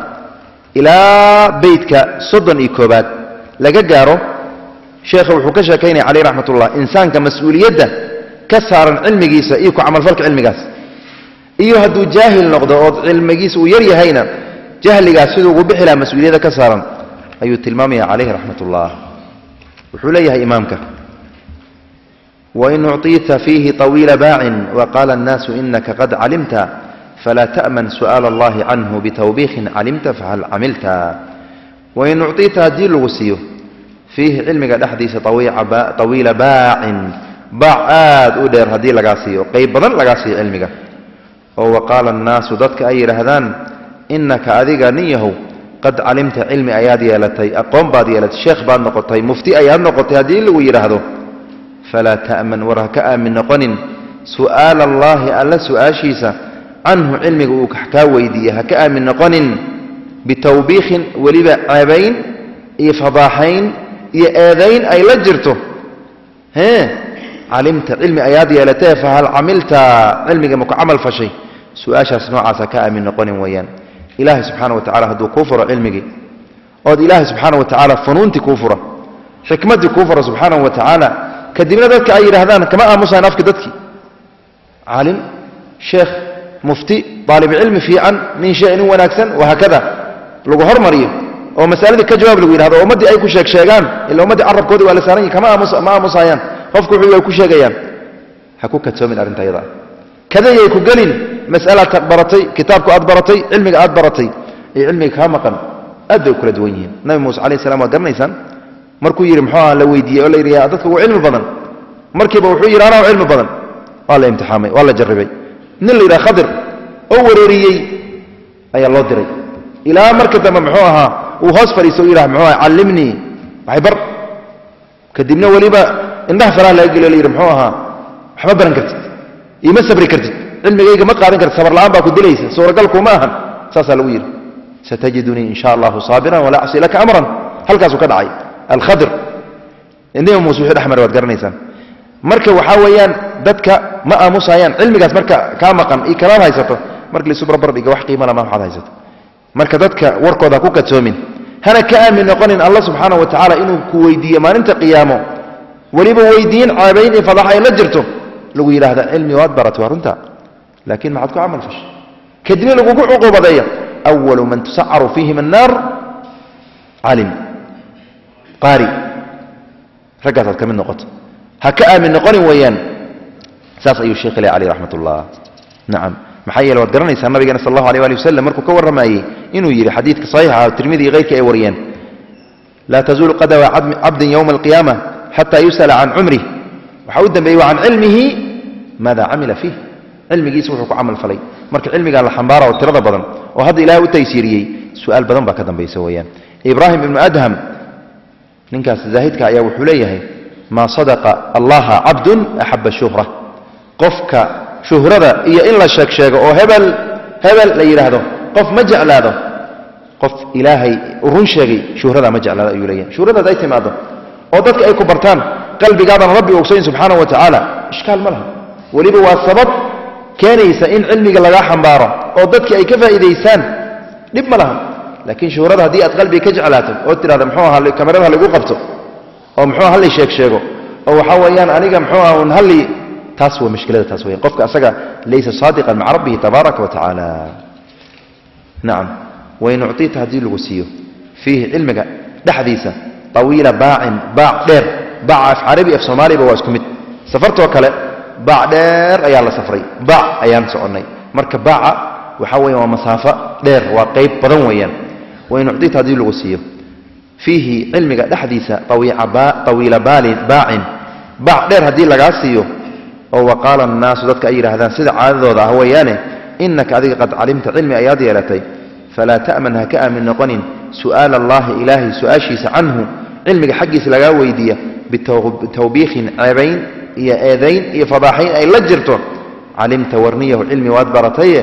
ilaa beydka soddon iyo koobaad laga gaaro sheekha wuxuu ka sheekaynaya caleyh raxmat ullah insaanka mas'uuliyadda ka saaran cilmigiisa iyo ku camalfalka cilmigaas iyo hadduu jaahil noqdo oo cilmigiisa uu yar yahayna jahligaas siduu ugu bixi mas-uuliyadda ka saaran ayuu tilmaamaya calayhi raxmat ullah wuxuu leeyahay imaamka wain ucطiita fiihi طawiila baacin waqaala الnaasu inaka qad calimta falaa taأman su'aal اllahi canhu bitawbiikin calimta fahal camilta wain ucطiita haddii lagu siiyo fiihi cilmiga dhexdiisa طawiila baacin baac aad u dheer haddii lagaa siiyo qayb badan lagaa siiyo cilmiga oo waqaala الnaasu dadka ay yidhaahdaan inaka adiga nin yahow qad calimta cilmi ayaad yeelatay aqoon baad yeelatay sheekh baad noqotay mufti ayaad noqotay haddii lagu yidhaahdo falaa ta'man war ha ka aamin noqonin su'aala allaahi alla su'aashiisa canhu cilmiga uu kaa weydiiye ha ka aamin noqonin bitawbiikhin weliba ceebayn iyo fadaaxayn iyo eedayn ay la jirto. Hee calimta cilmi ayaad yeelatee fahal camilta cilmiga maku camal fashay su'aashaas noocaas ha ka aamin noqonin weeyaan. Ilaahay subxaana wa tacala hadduu kuu furo cilmigii ood ilaahay subxaana wa tacaala funuuntii kuu fura xikmaddii kuu fura subxaanahu wa tacaala kadibna dadka ay yidhaahdaan kama aamusayn afka dadkii. Caalim sheekh mufti aalibcilmi fiican nin shee nin wanaagsan wahaakada lagu hormariyo oo masaladii ka jawaab lagu yidhahdo ummaddii ay ku sheeg sheegaan ila ummaddii carabkoodii waa la saaran yihi kama ma aamusayaan. Qofku wuxuu ay ku sheegayaan. Ha ku kadsoomin arrinta yada. Kadayay ku gelin mas'alaad baratay kitaabku aad baratay cilmiga aad baratay iyo cilmiga kaa maqan aad bay u kala duwan yihiin. Nabi muuse calayh salam waad garanaysaan markuu yidhi muxuu aha la weydiiyey? Oo la yidhi dadka ugu cilmi badan. Markiiba wuxuu yidhi anaa cilmi badan. Waa la imtixaamay waa la jarribay. Nin la yidhaha khadir oo wareeriyey ayaa loo diray. Ilaa marka dambe muxuu ahaa uu hoos fadhiisto u yidhaha muxuu aha callimnii waxay bar. Kadibna weliba indhaha faraha laga geliyo la yidhi muxuu ahaa waxma baran kartid ima sabri kartid dilaysa suuragal kuma ahan saasaa lagu yidhi satajidunii in sha allahu saabiran walaa acsi laka amran halkaasuu ka dhacay alkhadir nebi muuse wixii dhexmara waad garanaysaan marka waxaa weeyaan dadka ma aamusayaan cilmigaas marka kaa maqan iyo kalaad haysato marka laisu barbar dhiga wax qiima lama waxaad haysato marka dadka warkooda ha ku kadsoomin hana ka aamin noqonin alla subxaana wa tacaala inuu ku weydiiyo maalinta qiyaamo weliba weydiin caabayn iyo fadax ay la jirto lagu yidhaahda cilmi waad baratay waa runta لكن ما عاد عمل فش كدني لو عقوبة قبضيه أول من تسعر فيه من النار عالم. قاري. رجعت كم نقطه هكا من نقري ويان ساس اي الشيخ علي رحمة الله. نعم. محيي لو درني سنه بيجن صلى الله عليه وآله وسلم. مركو كو رماي انه يري حديث صحيح. الترمذي غيرك أي وريان لا تزول قد عبد يوم القيامة حتى يسأل عن عمره. وحودا بي عن علمه ماذا عمل فيه. Cilmigiisa wuxuu ku camal falay. Marka cilmigaa la xambaara oo tirada badan oo hadda ilahay u taysiiriyey su'aal badan baa ka dambaysa weeyaan. Ibraahim ibnu adham ninkaas zaahidka ayaa wuxuu leeyahay maa sadaqa allaha cabdun axaba shuhra. Qofka shuhrada iyo in la sheeg oo hebel hebel la yidhaahdo qof ma jeclaado. Qof ilaahay run sheegay shuhrada ma jeclaado ayuu leeyahay. Shuhradaad ay timaado oo dadka ay ku bartaan qalbigaadana rabbi ogsayn subxaana wa tacaala ishkaal ma laha. Weliba waa sabab كان إن علمي قال لها حمبارة أو ضدك أي كفا إذا إيسان لبما لها لكن شهورتها دي أتقلبي كجعلاتهم أتر هذا محوها كاميرانها اللي قبته أو محوها اللي شيك شيكو أو حوايان أنيقا محوها ون هل تسوى مشكلة تسوية قفك أسقى ليس صادقا مع ربه تبارك وتعالى نعم وإن أعطيتها دي الغسية فيه علمك ده حديثة طويلة باع باع غير باع في عربي في صومالي بواسكمت سفرت وكلا baac dheer ayaa la safray baac ayaan soconnay marka baaca waxaa weya waa masaafo dheer waa qayb badan weeyaan wain ucطita haddii lagu siiyo fiihi cilmiga dhexdiisa طawiila baacin baac dheer haddii lagaa siiyo oo waqaala annaasu dadka ay yidhaahdaan sida caadadooda ah weeyaane innaka adiga qad calimta cilmi ayaad yeelatay falaa ta'man ha ka aamin noqonin su'aala allaahi ilaahay su-aashiisa canhu cilmiga xaggiisa lagaa weydiiya bitawbiikhin ceebayn iyo eedayn iyo fadaaxayn ay la jirto. Calimta warniyahu cilmi waad barataye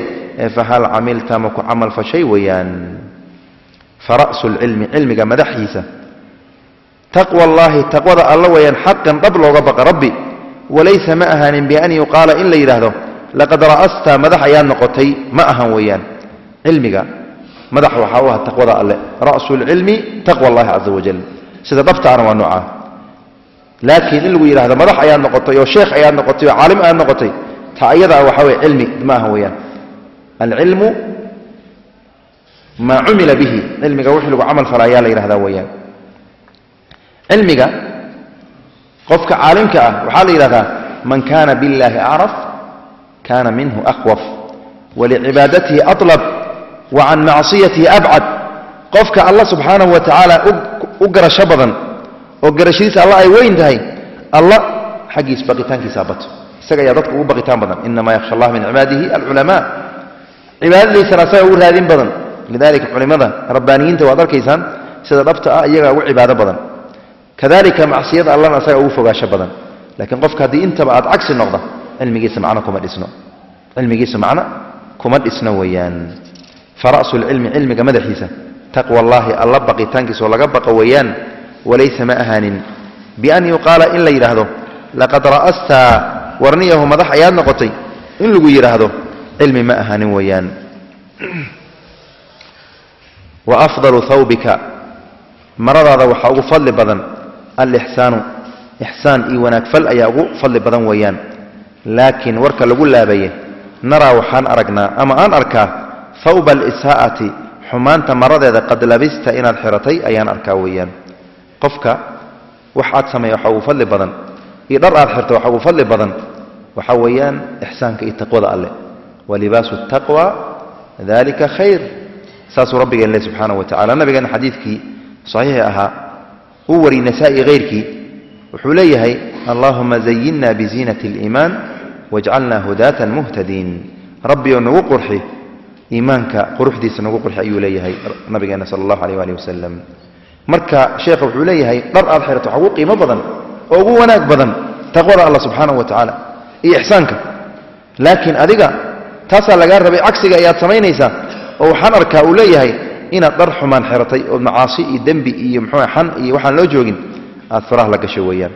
fahal camilta ma ku camal fashay weeyaan? Fara'su lcilmi cilmiga madaxiisa taqwa allaahi taqwada alla weeyaan xaqan dhab looga baqa rabbi. Walaysa ma ahaanin bian yuqaala in la yidhaahdo laqad ra'asta madax ayaa noqotay. Ma ahan weeyaan. Cilmiga madax waxaa u aha taqwada alle. Ra'su lcilmi taqwa allahi caza wajal sida dhabtaana waa noocaa laakiin in lagu yidhahdo madax ayaad noqotay oo sheekh ayaad noqotay oo caalim ayaad noqotay ta ayadaa waxaa weye cilmi ma ahan weeyaan. Alcilmu maa cumila bihi cilmiga wixii lagu camal fala ayaa la yidhahdaa weeyaan. Cilmiga qofka caalimka ah waxaa la yidhahdaa man kana biاllahi acraf kana minhu aqwaf walicibaadatihi aطlab wa can macsiyatihi abcad. Qofka alla subxaanahu wa tacaala u garasho badan oo garashadiisa alla ay weyn tahay alla xaggiis baqitaankiisaa bato isaga ayaa dadka ugu baqitaan badan inama yakhsha allah min cibaadihi alculamaa cibaadadiisana asaga ugu raadin badan lidalika culimada rabbaaniyiinta waad arkaysaan sida dhabta ah iyagaa ugu cibaado badan kadalika macsiyada allana asaga ugu fogaasho badan laakiin qofka haddii intaba aad cagsi noqda cilmigiisa macno kuma dhisno cilmigiisa macno kuma dhisno weeyaan fara'su lcilmi cilmiga madaxiisa taqwa allaahi alla baqitaankiisa oo laga baqa weeyaan walaysa ma ahaanin. Bian yuqaala in la yidhaahdo laqad ra'asta warniyahu madax ayaad noqotay in lagu yidhaahdo cilmi ma ahaanin weeyaan. Wa afdalu hawbika maradaada waxaa ugu fadli badan alixsaanu ixsaan iyo wanaagfal ayaa ugu fadli badan weeyaan. Laakiin warka lagu laabaye naraa waxaan aragnaa ama aan arkaa hawba alisaa'ati xumaanta maradeeda qad labista inaad xiratay ayaan arkaa weeyaan qofka wax aad sameeya waxaa ugu fadli badan iyo dhar aad xirta waxaa ugu fadli badan waxaa weeyaan ixsaanka iyo taqwada alleh wa libaasu taqwa dalika khayr saasuu rabbigeen leh subxaanahu wa tacala nabigeena xadiidkii saxiixi ahaa uu wari nasaa-i hayrkii wuxuu leeyahay allahuma zayinna biziinati اliimaan wajcalna hudaatan muhtadiin rabbioo nagu qurxi iimaanka quruxdiisa nagu qurxi ayuu leeyahay nabigeena sala allahu alayh ali wasalam marka sheekha wuxuu leeyahay dhar aad xirato waxa ugu qiimo badan oo ugu wanaag badan taqwada allah subxaanahu wa tacaala iyo ixsaanka. Laakiin adiga taasaa lagaa rabay cagsiga ayaad samaynaysaa oo waxaan arkaa uu leeyahay inaad dhar xumaan xiratay oo macaasi iyo dembi iyo muxuu xan iyo waxaan loo joogin aad faraha la gasho weeyaan.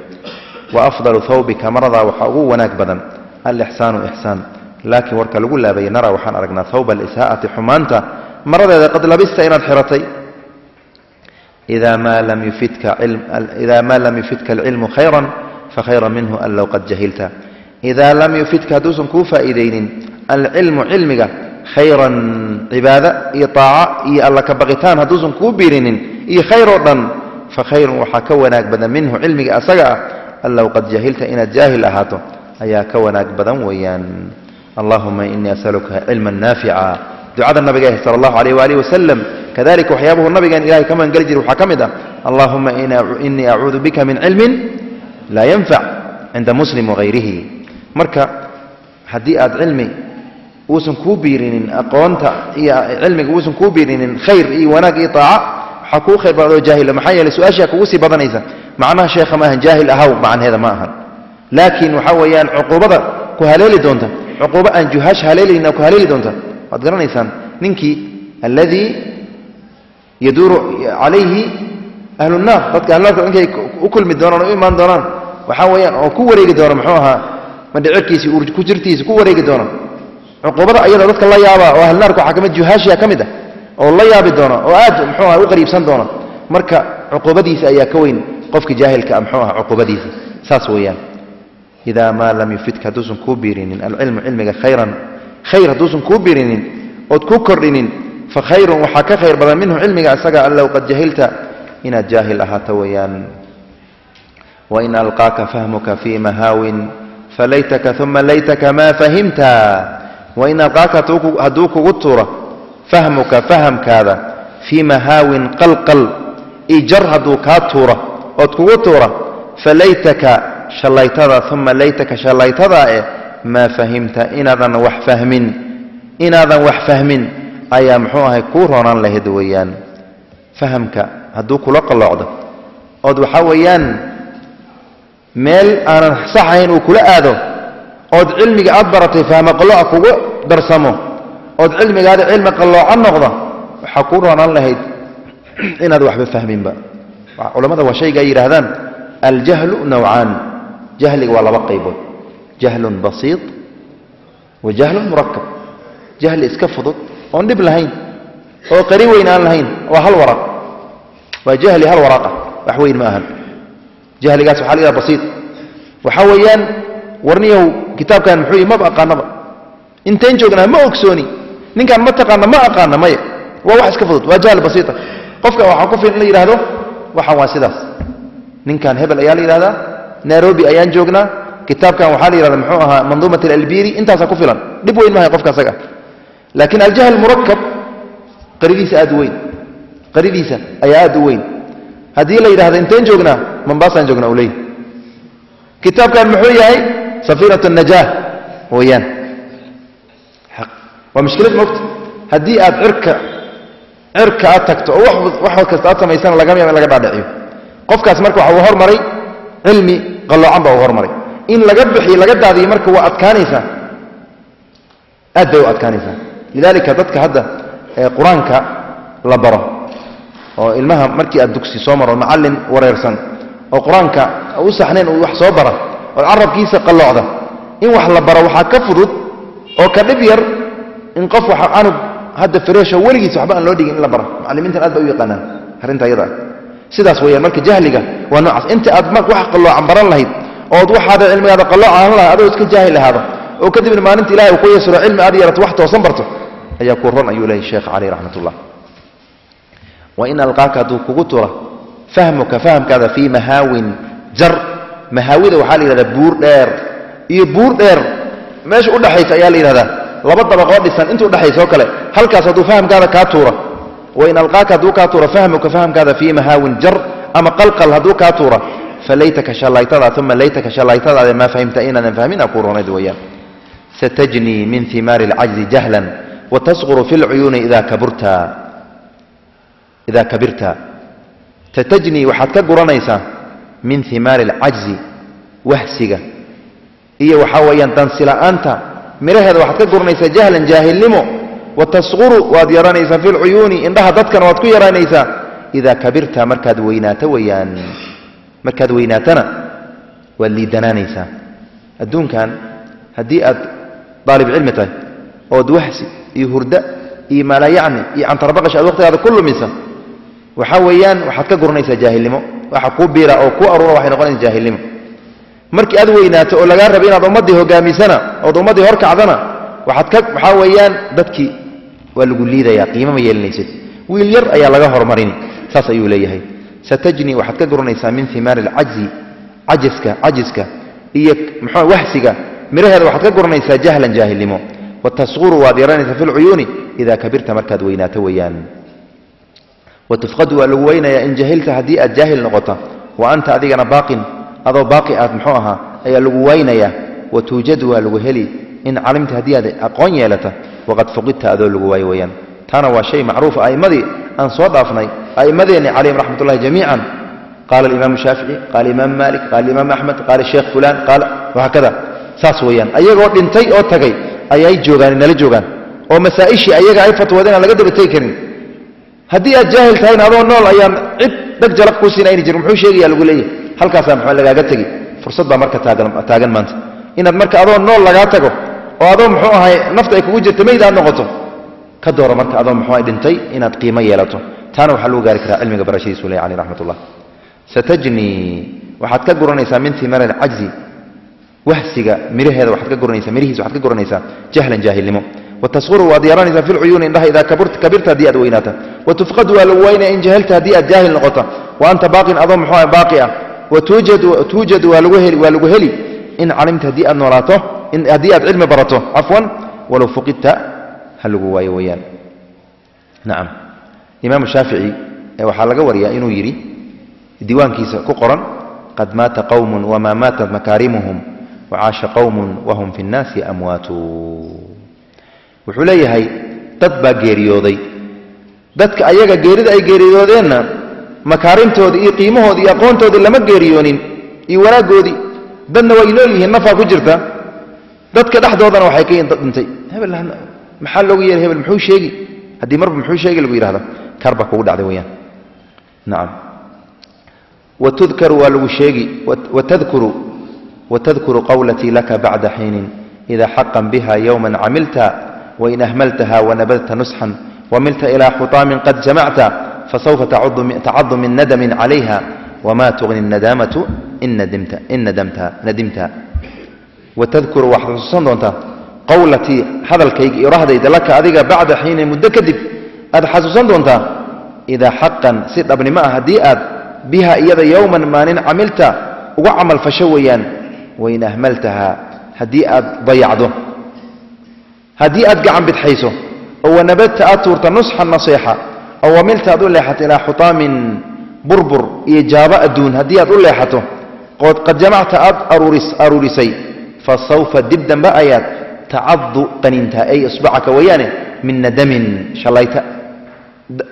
Wa afdalu thawbika maradaa waxaa ugu wanaag badan alixsaanu ixsaan. Laakiin warka lagu laabaya nara waxaan aragnaa thawba alisaa'ati xumaanta maradeeda qad labista inaad xiratay إذا ما لم يفدك علم إذا ما لم يفدك العلم خيرا فخيرا منه أن لو قد جهلت. إذا لم يفدك دوسن كوفا إذين العلم علمك خيرا عبادة إي طاعة إي الله كبغتان هدوسن كوبيرين إي خير ودن فخير وحكوناك بدن منه علمك أسقع أن لو قد جهلت إن الجاهل أهاته. أيا كوناك بدن ويان. اللهم إني أسألك علما نافعا. دعاء النبي صلى الله عليه وآله وسلم kadalika waxyaabuhu nabigeen ilahay ka magangeli jir waxaa ka mid ah allahuma inii acuudu bika min cilmin laa yanfac cinda muslim wahayrihi marka haddii aad cilmi uusan kuu biirinin aqoonta iyo cilmiga uusan kuu biirinin khayr iyo wanaag iyo aaca waxaa kuu khayr badoo jaahil maxaa yeele su'aashaa kugu sii badanaysa macnaha sheekha maahan jaahil ahaw macnaheeda ma ahan laakiin waxaa weeyaan cuquubada ku haleeli doonta cuquubo aan juhaash haleelayna ku haleeli doonta waad garanaysaan ninkii alladii يدور عليه أهل النار. قد أهل النار إنك أكل من دوران وإيمان دوران. وحاويان أو كو وريق دوران محوها. من دعوكيسي وكجرتيسي كو وريق دوران. عقوبة أيضا ضدك الله يابا. وأهل النار كحكمت جهاشيا كمدة أو الله يابي دوران. أو محوها. وقريب سن دوران. مركا عقوبة ديس أيا كوين. قفك جاهل كأمحوها عقوبة ديس. ساس إذا ما لم يفتك دوسن كوبيرين العلم علمك خيرا. خير دوسن كوبيرين أو تكوكرين ood ku kordhinin فخير وحا خير بدل منه علمك أسقى أن لو قد جهلت إن جاهل أهات ويان وإن ألقاك فهمك في مهاو فليتك ثم ليتك ما فهمت وإن ألقاك هدوك غطرة فهمك فهم كذا في مهاو قلقل إجر هدوك هاتورة أتك غطرة فليتك شليتذا ثم ليتك شليتذا ما فهمت إن أذن وحفهم إن أذن وحفهم Ayaa muxuu ahay kuu roonaan lahayd weeyaan fahamka hadduu kula qalloocdo ood waxaa weeyaan meel aanan sax ahayn uu kula aado ood cilmiga aad baratay fahmo qallooca kugu darsamo ood cilmigaada cilmi qallooca noqda waxaa kuu roonaan lahayd inaad waxba fahminba culammada waa shayga ay yidhaahdaan aljahlu nawcaan jahliga waa laba qaybood jahlun basiid wa jahlun murakab jahli iska fudud oon dhib lahayn oo qari weyn aan lahayn waa hal waraq waa jahli hal waraqa wax weyn ma ahan jahligaas waxaa la yidhaha basiid waxaa weeyaan warniyow kitaabkan muxuu yihi maba aqaanaba intayn joognaa ma ogsooni ninkaan ma taqaana ma aqaana maya waa wax iska fudud waa jahl basiita qofka waxaa ku filan la yidhahdo waxaan waa sidaas ninkan hebel ayaa la yidhahdaa nairobi ayaan joognaa kitaabkan waxaa la yidhahda muxuu ahaa manduumat alalbiri intaasaa ku filan dhib weyn maahay qofka asaga laakiin aljahl murakab qaridiisa aad weyn. Qaridiisa ayaa aad u weyn. Haddii la yidhahdo inteen joognaa mambaasaan joognaa u kitaabkan muxuu yahay? Safiinat najaah weyaan waa mushkilad mogta haddii aad cirka cirka aad tagto oo wax kasta aad samaysana lagama yaaba in laga dhaadhiciyo. Qofkaas marka waxa uu hormaray cilmi qalloocan baa uu hormaray. In laga bixiyo laga daadiyo marka waa adkaanaysaa aad bay u adkaanaysaa lidalika dadka hadda qur'aanka la baro oo ilmaha markii aad dugsi soo maro macallin wareersan oo qur'aanka u saxnayn uu wax soo bara oo carabkiisa qalloocda in wax la baro waxaa ka fudud oo ka dhib yar in qof waxa anug hadda freesho weligiis waxba aan loo dhigin in la baro macallimiintan aad bay u yaqaanaan arrinta iyada ah. Sidaas weeyaan marka jahliga waa noocaas. Inta aad wax qalloocan baran lahayd ood waxaada cilmigaada qallooca aan adoo iska jaahil ahaado oo kadibna maalinta ilahay uu ku yasiro cilmi aad yarato wax toosan barto ayaa ku ron ayuu lehay sheekh caleyh raxmat ullah wain alqaaka hadduu kugu tura fahmuka fahamkaada fii mahaawin jar mahaawida waxaa la yidhahdaa buur dheer iyo buur dheer meesha udhexaysa ayaa la yidhahdaa laba dabaqoo dhisan inta udhexaysa oo kale halkaas hadduu fahamkaada kaa tuura wain alqaaka hadduu kaa tuura fahmuka fahamkaada fii mahaawin jar ama qalqal hadduu kaa tuura falaytaka shallaytadaa uma laytaka shallaytadaade maa fahimta inaadan fahmin aa kuu roonayd weeyaan. Satajnii min imaari اlcajzi jahlan watasquru fi lcuyuuni idaa kaburta idaa kabirta. Tatajnii waxaad ka guranaysaa min imaari alcajzi wahsiga. Iyo waxaa weeyaan dansila'aanta. Midhaheeda waxaad ka guranaysaa jahlan jaahilnimo. Watasquru waad yaranaysaa fi lcuyuuni indhaha dadkana waad ku yaraanaysaa. Idaa kabirta markaad weynaato weyaan markaad weynaatana waad liidanaanaysaa. Adduunkan haddii aad daalib cilmi tahay ood wahsi iyo hurda iyo maalayacni iyo cantarbaqash aad waqtigaada ku lumisa waxaa weeyaan waxaad ka guranaysaa jaahilnimo. Waxa kuu biira oo kuu aruura waxay noqonaysa jaahilnimo. Markii aad weynaato oo lagaa raba inaad ummaddii hogaamisana ood ummaddii horkacdana waxaad ka waxaa weeyaan dadkii waa lagu liidayaa qiimo ma yeelinaysid wiil yar ayaa laga hormarini saas ayuu leeyahay. Satajni waxaad ka guranaysaa min himaari alcajzi cajiska cajiska iyo muxuu waxsiga. Miraheeda waxaad ka guranaysaa jahlan jaahilnimo وتصغر وادرانة في العيون إذا كبرت مركض وينات ويان. وتفقد ألوين يا إن جهلت هدي الجاهل نغطة وأنت أذيقنا باق. أضو باقي أثمحوها أي ألوين يا. وتوجد ألوهلي إن علمت هدي أقوني لتا. وقد فقدت أذو ألوين ويان. تانا شيء معروف أي مذي أن صوت أفني. أي مذي أن عليهم رحمة الله جميعا. قال الإمام الشافعي قال الإمام مالك قال الإمام أحمد قال الشيخ فلان قال وهكذا. ساس ويان. أي قول أو تقي. Ayay joogaan nala joogaan. Oo masaa'ishii ayaga ay fatwoodeen aan laga daba tegi karin. Haddii aad jaahil tahayna adoo nool ayaan cid dheg jalaq kuu siin jirin muxuu sheegaya lagu leeyahay? Halkaasaa muxuu lagaaga tegi? Fursad baa marka taagan maanta. Inaad marka adoo nool lagaa tago oo adoo muxuu ahay nafta ay kugu jirta mayd noqoto ka dooro marka adoo muxuu ahay dhintay inaad qiimo yeelato. Taana waxaa lagu gaari karaa cilmiga barashadiisu leeyahy caleyh raxmat satajnii waxaad ka guranaysaa min thimar alcajzi وهسق مره هذا وحد كغرنيسا مريحس وحد كغرنيسا جهلا جاهلا وتصغر وديرانيسا في العيون إنها إذا كبرت كبرت هذه ادوينات وتفقد الوين إن جهلت هذه الجاهل نقطة. وأنت باق اظم حوا باقية. وتوجد توجد والوهل والوهلي. إن علمت هذه النوراته إن هذه علم برته عفوا. ولو فقدت هل هو ويان نعم. إمام الشافعي إيه وحا لغا وريا إنه يري. ديوان كيسة قد مات قوم وما ماتت مكارمهم. Wacaasha qowmun wahum fi nnaasi amwaatu wuxuu leeyahay dad baa geeriyooday dadka ayaga geerida ay geeriyoodeenna makaarimtoodii iyo qiimahoodii iyo aqoontoodii lama geeriyoonin iyo wanaaggoodii dadna way nool yihiin nafaa ku jirta dadka dhexdoodana waxay ka yihiin dad dhintay hebel maxaa loogu yeehay hebel muxuu sheegi haddii marba muxuu وتذكر قولتي لك بعد حين إذا حقا بها يوما عملت وإن أهملتها ونبذت نسحا وملت إلى حطام قد جمعت فسوف تعض من ندم عليها. وما تغني الندامة إن ندمت إن ندمت ندمت. وتذكر وحرصان دونتا قولتي هذا الكيك إرهديد لك أذيك بعد حين مدة كذب. أذا حسوسان إذا حقا سيد أبن ماء هديئة بها إذا يوما ما عملت وعمل فشويا. Wain ahmaltaha. Haddii aad dayacdo. Haddii aad gacan bidxayso. Oo wanabadta aad tuurta nusxan naseexa oo wamilta aad u leexato ilaa xutaamin burbur iyo jaabo adduun haddii aad u leexato. Qad jamacta aad aruurisay. Fa dib dambe ayaad tacadu qanintaa ay isbacaka weeyaane min nadamin shallayta.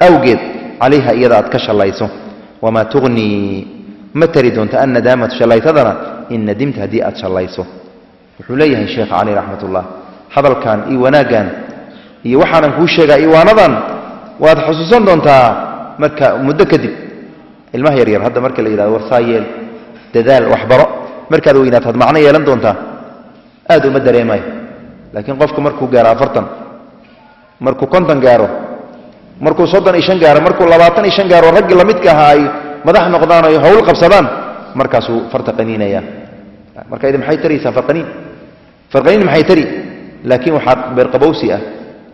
Awgeed calayha iyada aad ka shallayso. Wamaa tugnii ma tari doonta annadaamatu shallaytadana aad shallayso wuxuu leeyahay sheekh cali raxmat ullah hadalkan iyo wanaaggan iyo waxaanan kuu sheegaa iwaanadan waad xusuusan doontaa marka muddo kadib ilmaha yaryar hadda marka la yidhahdo warsaa yeel dadaal waxbaro markaad weynaataad macno yeelan doontaa aad uma dareemayo laakiin qofku markuu gaaro afartan markuu konton gaaro markuu soddon iyo shan gaaro markuu labaatan iyo shan gaaro raggii lamidka ahaa ay madax noqdaan o hawl qabsadaan markaasuu farta qaniinaya marka idi maxay taraysaa farqaniin farqaniin maxay tari laakiin waxaa beerqabowsi ah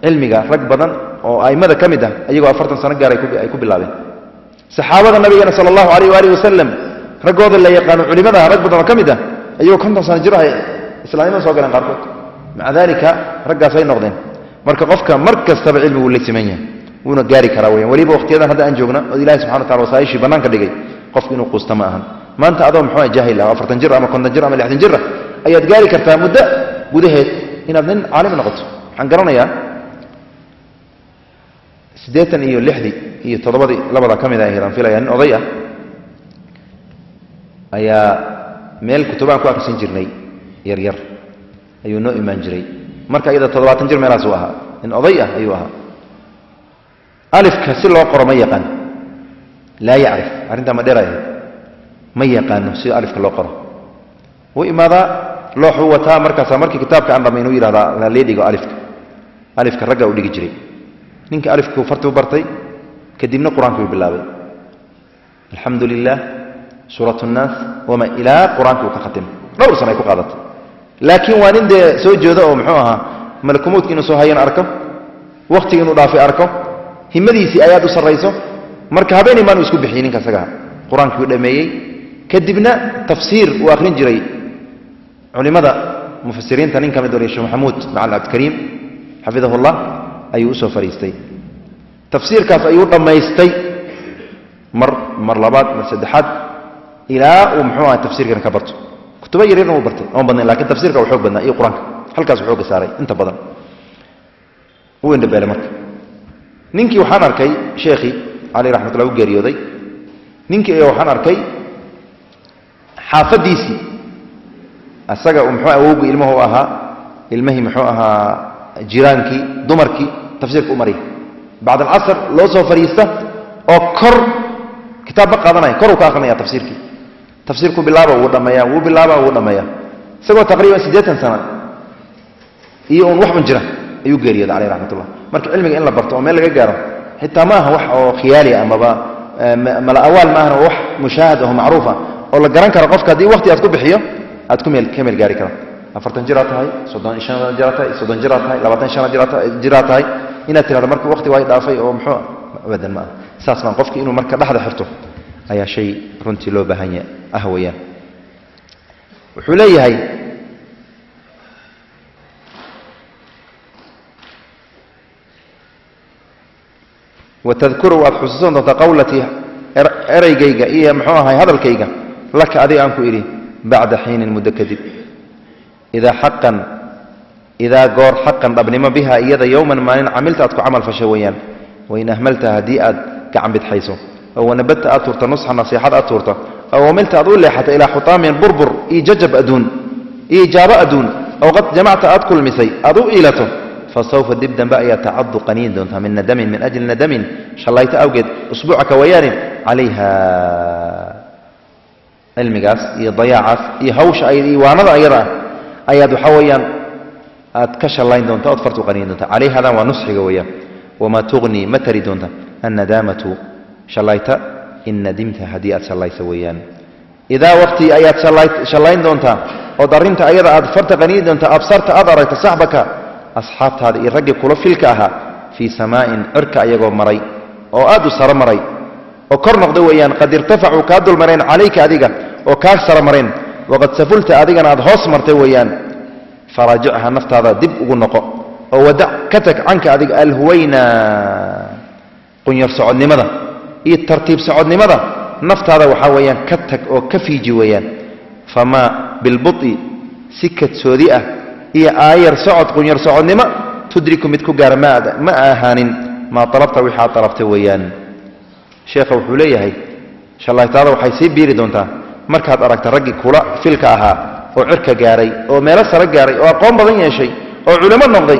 cilmiga rag badan oo a'immada ka mid ah iyagoo afartan sano gaar ay ku bilaabeen saxaabada nabigeena sala allahu alayh waalihi wasalam raggooda la yaqaano culimada rag badan oo ka mid ah ayagoo konton sano jiro ay islaamnimada soo galeen qaarkood maca daalika raggaasay noqdeen marka qofka mar kastaba cilmi wuu la siman yahay wuuna gaari karaa weyan weliba waqtiyadan hadda aan joogna oo ilahi subxana wa tacala wasaa'ishii bannaanka dhigay qofku inuu quusta ma ahan maanta adoo muxuu jaahil ah afartan jir ama konton jir ama lixdan jir ah ayaad gaari kartaa muddo gudaheed inaad nin caalim noqoto waxaan garanayaa siddeetan iyo lixdii iyo toddobadii labada ka mid ah hiraan filaya nin oday ah ayaa meel kutubaan ku akhrisan jirnay yaryar ayuu noo imaan jiray marka iyada toddobaatan jir meelahaas uu ahaa nin oday ah ayuu ahaa alifka si loo qoro ma yaqaan laa yacrif arrintaa ma dheerayahay imaadaa looxuu wataa markaasaa markii kitaabka aan dhamay inuu yidhahdaa lee dhigo alifka alifka ragga u dhigi jiray ninka alifkuu farti u bartay kadibna qur-aankii u bilaabay alxamdu lilah suurat nnaas wama ilaa qur-aankii uu ka khatimay dhowr sana ay ku qaadatay laakiin waa nin dee soo jeedo oo muxuu ahaa malakumuudki inuu soo hayan arko wakhtigii inuu dhaafay arko himadiisii ayaad u sarrayso marka habeen imaan uu isku bixiyey ninka asagaha qur-aankii u dhameeyey كدبنا تفسير وآخرين جري. علماء مفسرين تنين كما دوري الشيخ محمود مع العبد الكريم حفظه الله أيوه أي أسو فريستي. تفسير كاف أيوه أي ما يستي. مر مر لبات مر سدحات. إلى ومحوها تفسير كان كبرته كتب يرين وبرت أو بدنا لكن تفسير كان وحوق بدنا أي قرآن. هل كاس وحوق ساري؟ أنت بدل هو إن بالمك نينكي وحان أركي شيخي عليه رحمة الله وقريودي نينكي أيوه وحان أركي حافديسي. أساق محوء أبوك إلمه أها إلمه محوء أها جيرانكي دمركي تفسيرك أمري. بعد العصر لو سوف فريسته أكر كتاب بقى هذا كر وكاخنا يا تفسيرك تفسيرك بالله ودمايا وبالله ودمايا سوى تقريبا سديتا سنة. إيهون وحب جرة. أيو قرية عليه رحمة الله. مرك علمك إلا برطوة ما لقى قاره حتى ما هو خيالي أما ما الأول ما هو مشاهدة ومعروفة. Oo la garan karo qofka haddii waqti aad ku bixiyo aad ku meel ka meel gaari kara afartan jiraad tahay soddon shan jiraad tahay soddon jiraad tahay labaatan shan jiraad tahay inaad tirahdo marka waqti waa dhaafay oo muxuu abadan ma aha saas maan qofki inuu marka dhexda xirto ayaa shay runtii loo baahanya ah weeyaan wuxuu leeyahay xusuusan doontaa qawlatii eraygayga iyo muxuu ahay hadalkayga laka adiga aan ku idhi bacda xiinin muddo kadib. Idaa xaqan idaa goor xaqan dhabnimo biha iyada yowman maalin camilta aad ku camal fasho weeyaan. Wain ahmalta haddii aad gacan bidxayso oo wanabadta aad tuurta nusxa nasiixad aad tuurta oo wamilta aad u leexata ilaa xutaamin burbur iyo jajab adduun iyo ijaabo adduun oo qad jamacta aad kulmisay aad u iilato fasawfa dib dambe ayaa tacadu qaniin doontaa min nadamin min ajli nadamin shallayto awgeed usbuucaka wayaanin calayha علمقاس يضيعف إيه يهوش إيه أيدي إيه وانضع أيضاً أياد حوياً أتكشى الله إن دونت أطفرت وقنين دونت عليه هذا ونصحي قوية وما تغني ما تري دونت أن دامت إن ندمت هدي أتسالي سويان إذا وقتي أياد شلايت شلاين دونت أضرمت أيضاً أطفرت قنين دونت أبصرت أضرأت صاحبك. أصحابت هذا إرقب كل فلكها في سماء أركع يقوم مري. أو أدو سر oo kor noqda weeyaan qad irtafacuu kaa dulmareen calayka adiga oo kaa saro mareen waqad safulta adigana aad hoos martay weeyaan faraajichaa naftaada dib ugu noqo oo wadac ka tag canka adiga alhuwayna qunyar socodnimada iyo tartiib socodnimada naftaada waxaa weeyaan ka tag oo ka fiiji weeyaan famaa bilbu'i si kadsoodi ah iyo aayar socod qunyar socodnimo tudriku mid ku gaara ma ahaanin maa alabta wixii aad alabtay weeyaan sheekha wuxuu leeyahay shallaytaada waxay sii biiri doontaa markaad aragta raggii kula filka ahaa oo cirka gaaray oo meelo sare gaaray oo aqoon badan yeeshay oo culimo noqday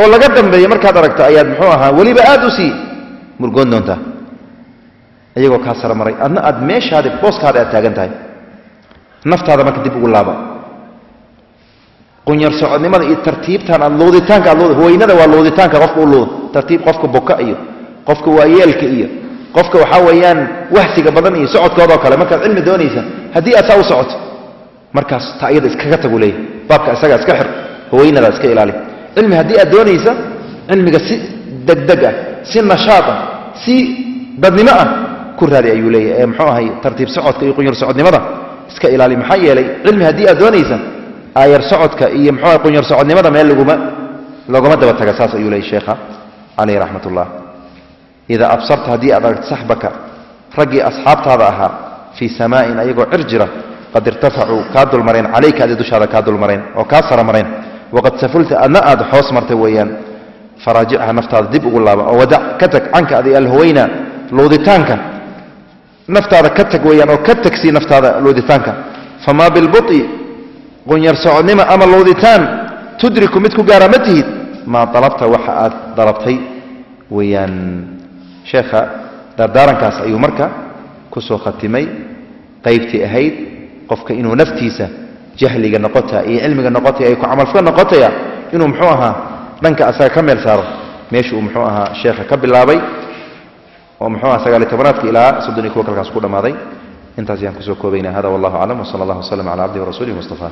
oo laga dambeeyey markaad aragta ayaad muxuu ahaa weliba aad u sii murgoon doontaa. Iyagoo kaa sare maray adna aad meeshaadi booskaada aad taagan tahay. Naftaada marka dib ugu laaba. Qunyar socodnimada iyo tartiibtan aad luuditaanka aad huwaynada waa luuditaanka qofka u luudo tartiib qofka boka iyo qofka waayeelka iyo qofka waxaa weeyaan wahsiga badan iyo socodkoodao kale markaad cilmi doonaysa haddii aad saa u socoto markaas ta iyada iskaga tagu leeyahy baabka isagaa iska xir huwaynada iska ilaali. Cilmi haddii aad doonaysa cilmiga si degdeg ah si nashaad ah si dadnimo ah ku raadi ayuu leeyahy ee muxuu ahay tartiib socodka iyo qunyar socodnimada iska ilaali maxaa yeelay cilmi haddii aad doonaysa aayar socodka iyo muxuu qunyar socodnimada meel laguma loogama daba taga saas ayuu leeyay sheekha calayhi raxmat إذا أبصرت هدي أدرت سحبك رقي أصحابت هذا أها في سماء أيقو عرجرة قد ارتفعوا كادو المرين عليك أدي دوش هذا كادو المرين وكاسر مرين وقد سفلت أنا أد حوص مرت ويان فراجعها نفتاد هذا دب الله ودع كتك عنك أدي الهوين لودتانك نفتاد كتك كتك ويان كتك سي نفتاد هذا فما بالبطء قن يرسع نما أما لودتان تدرك متك قارمته ما طلبت وحا ضربتي ويان. شيخ دردارن كاس أيو مركا كسو ختمي قيبتي أهيد قفك إنو نفتيسة جهلي نقطة أي علمي نقطة أي عمل فقال نقطة إنو محوها بنك أساك كمير سار ميشو محوها شيخ كبل لابي ومحوها سقال التبرات إلى صدني كوكال كاسكولة ماضي. انتظيان كسو بين هذا والله أعلم وصلى الله وسلم على عبده ورسوله مصطفى.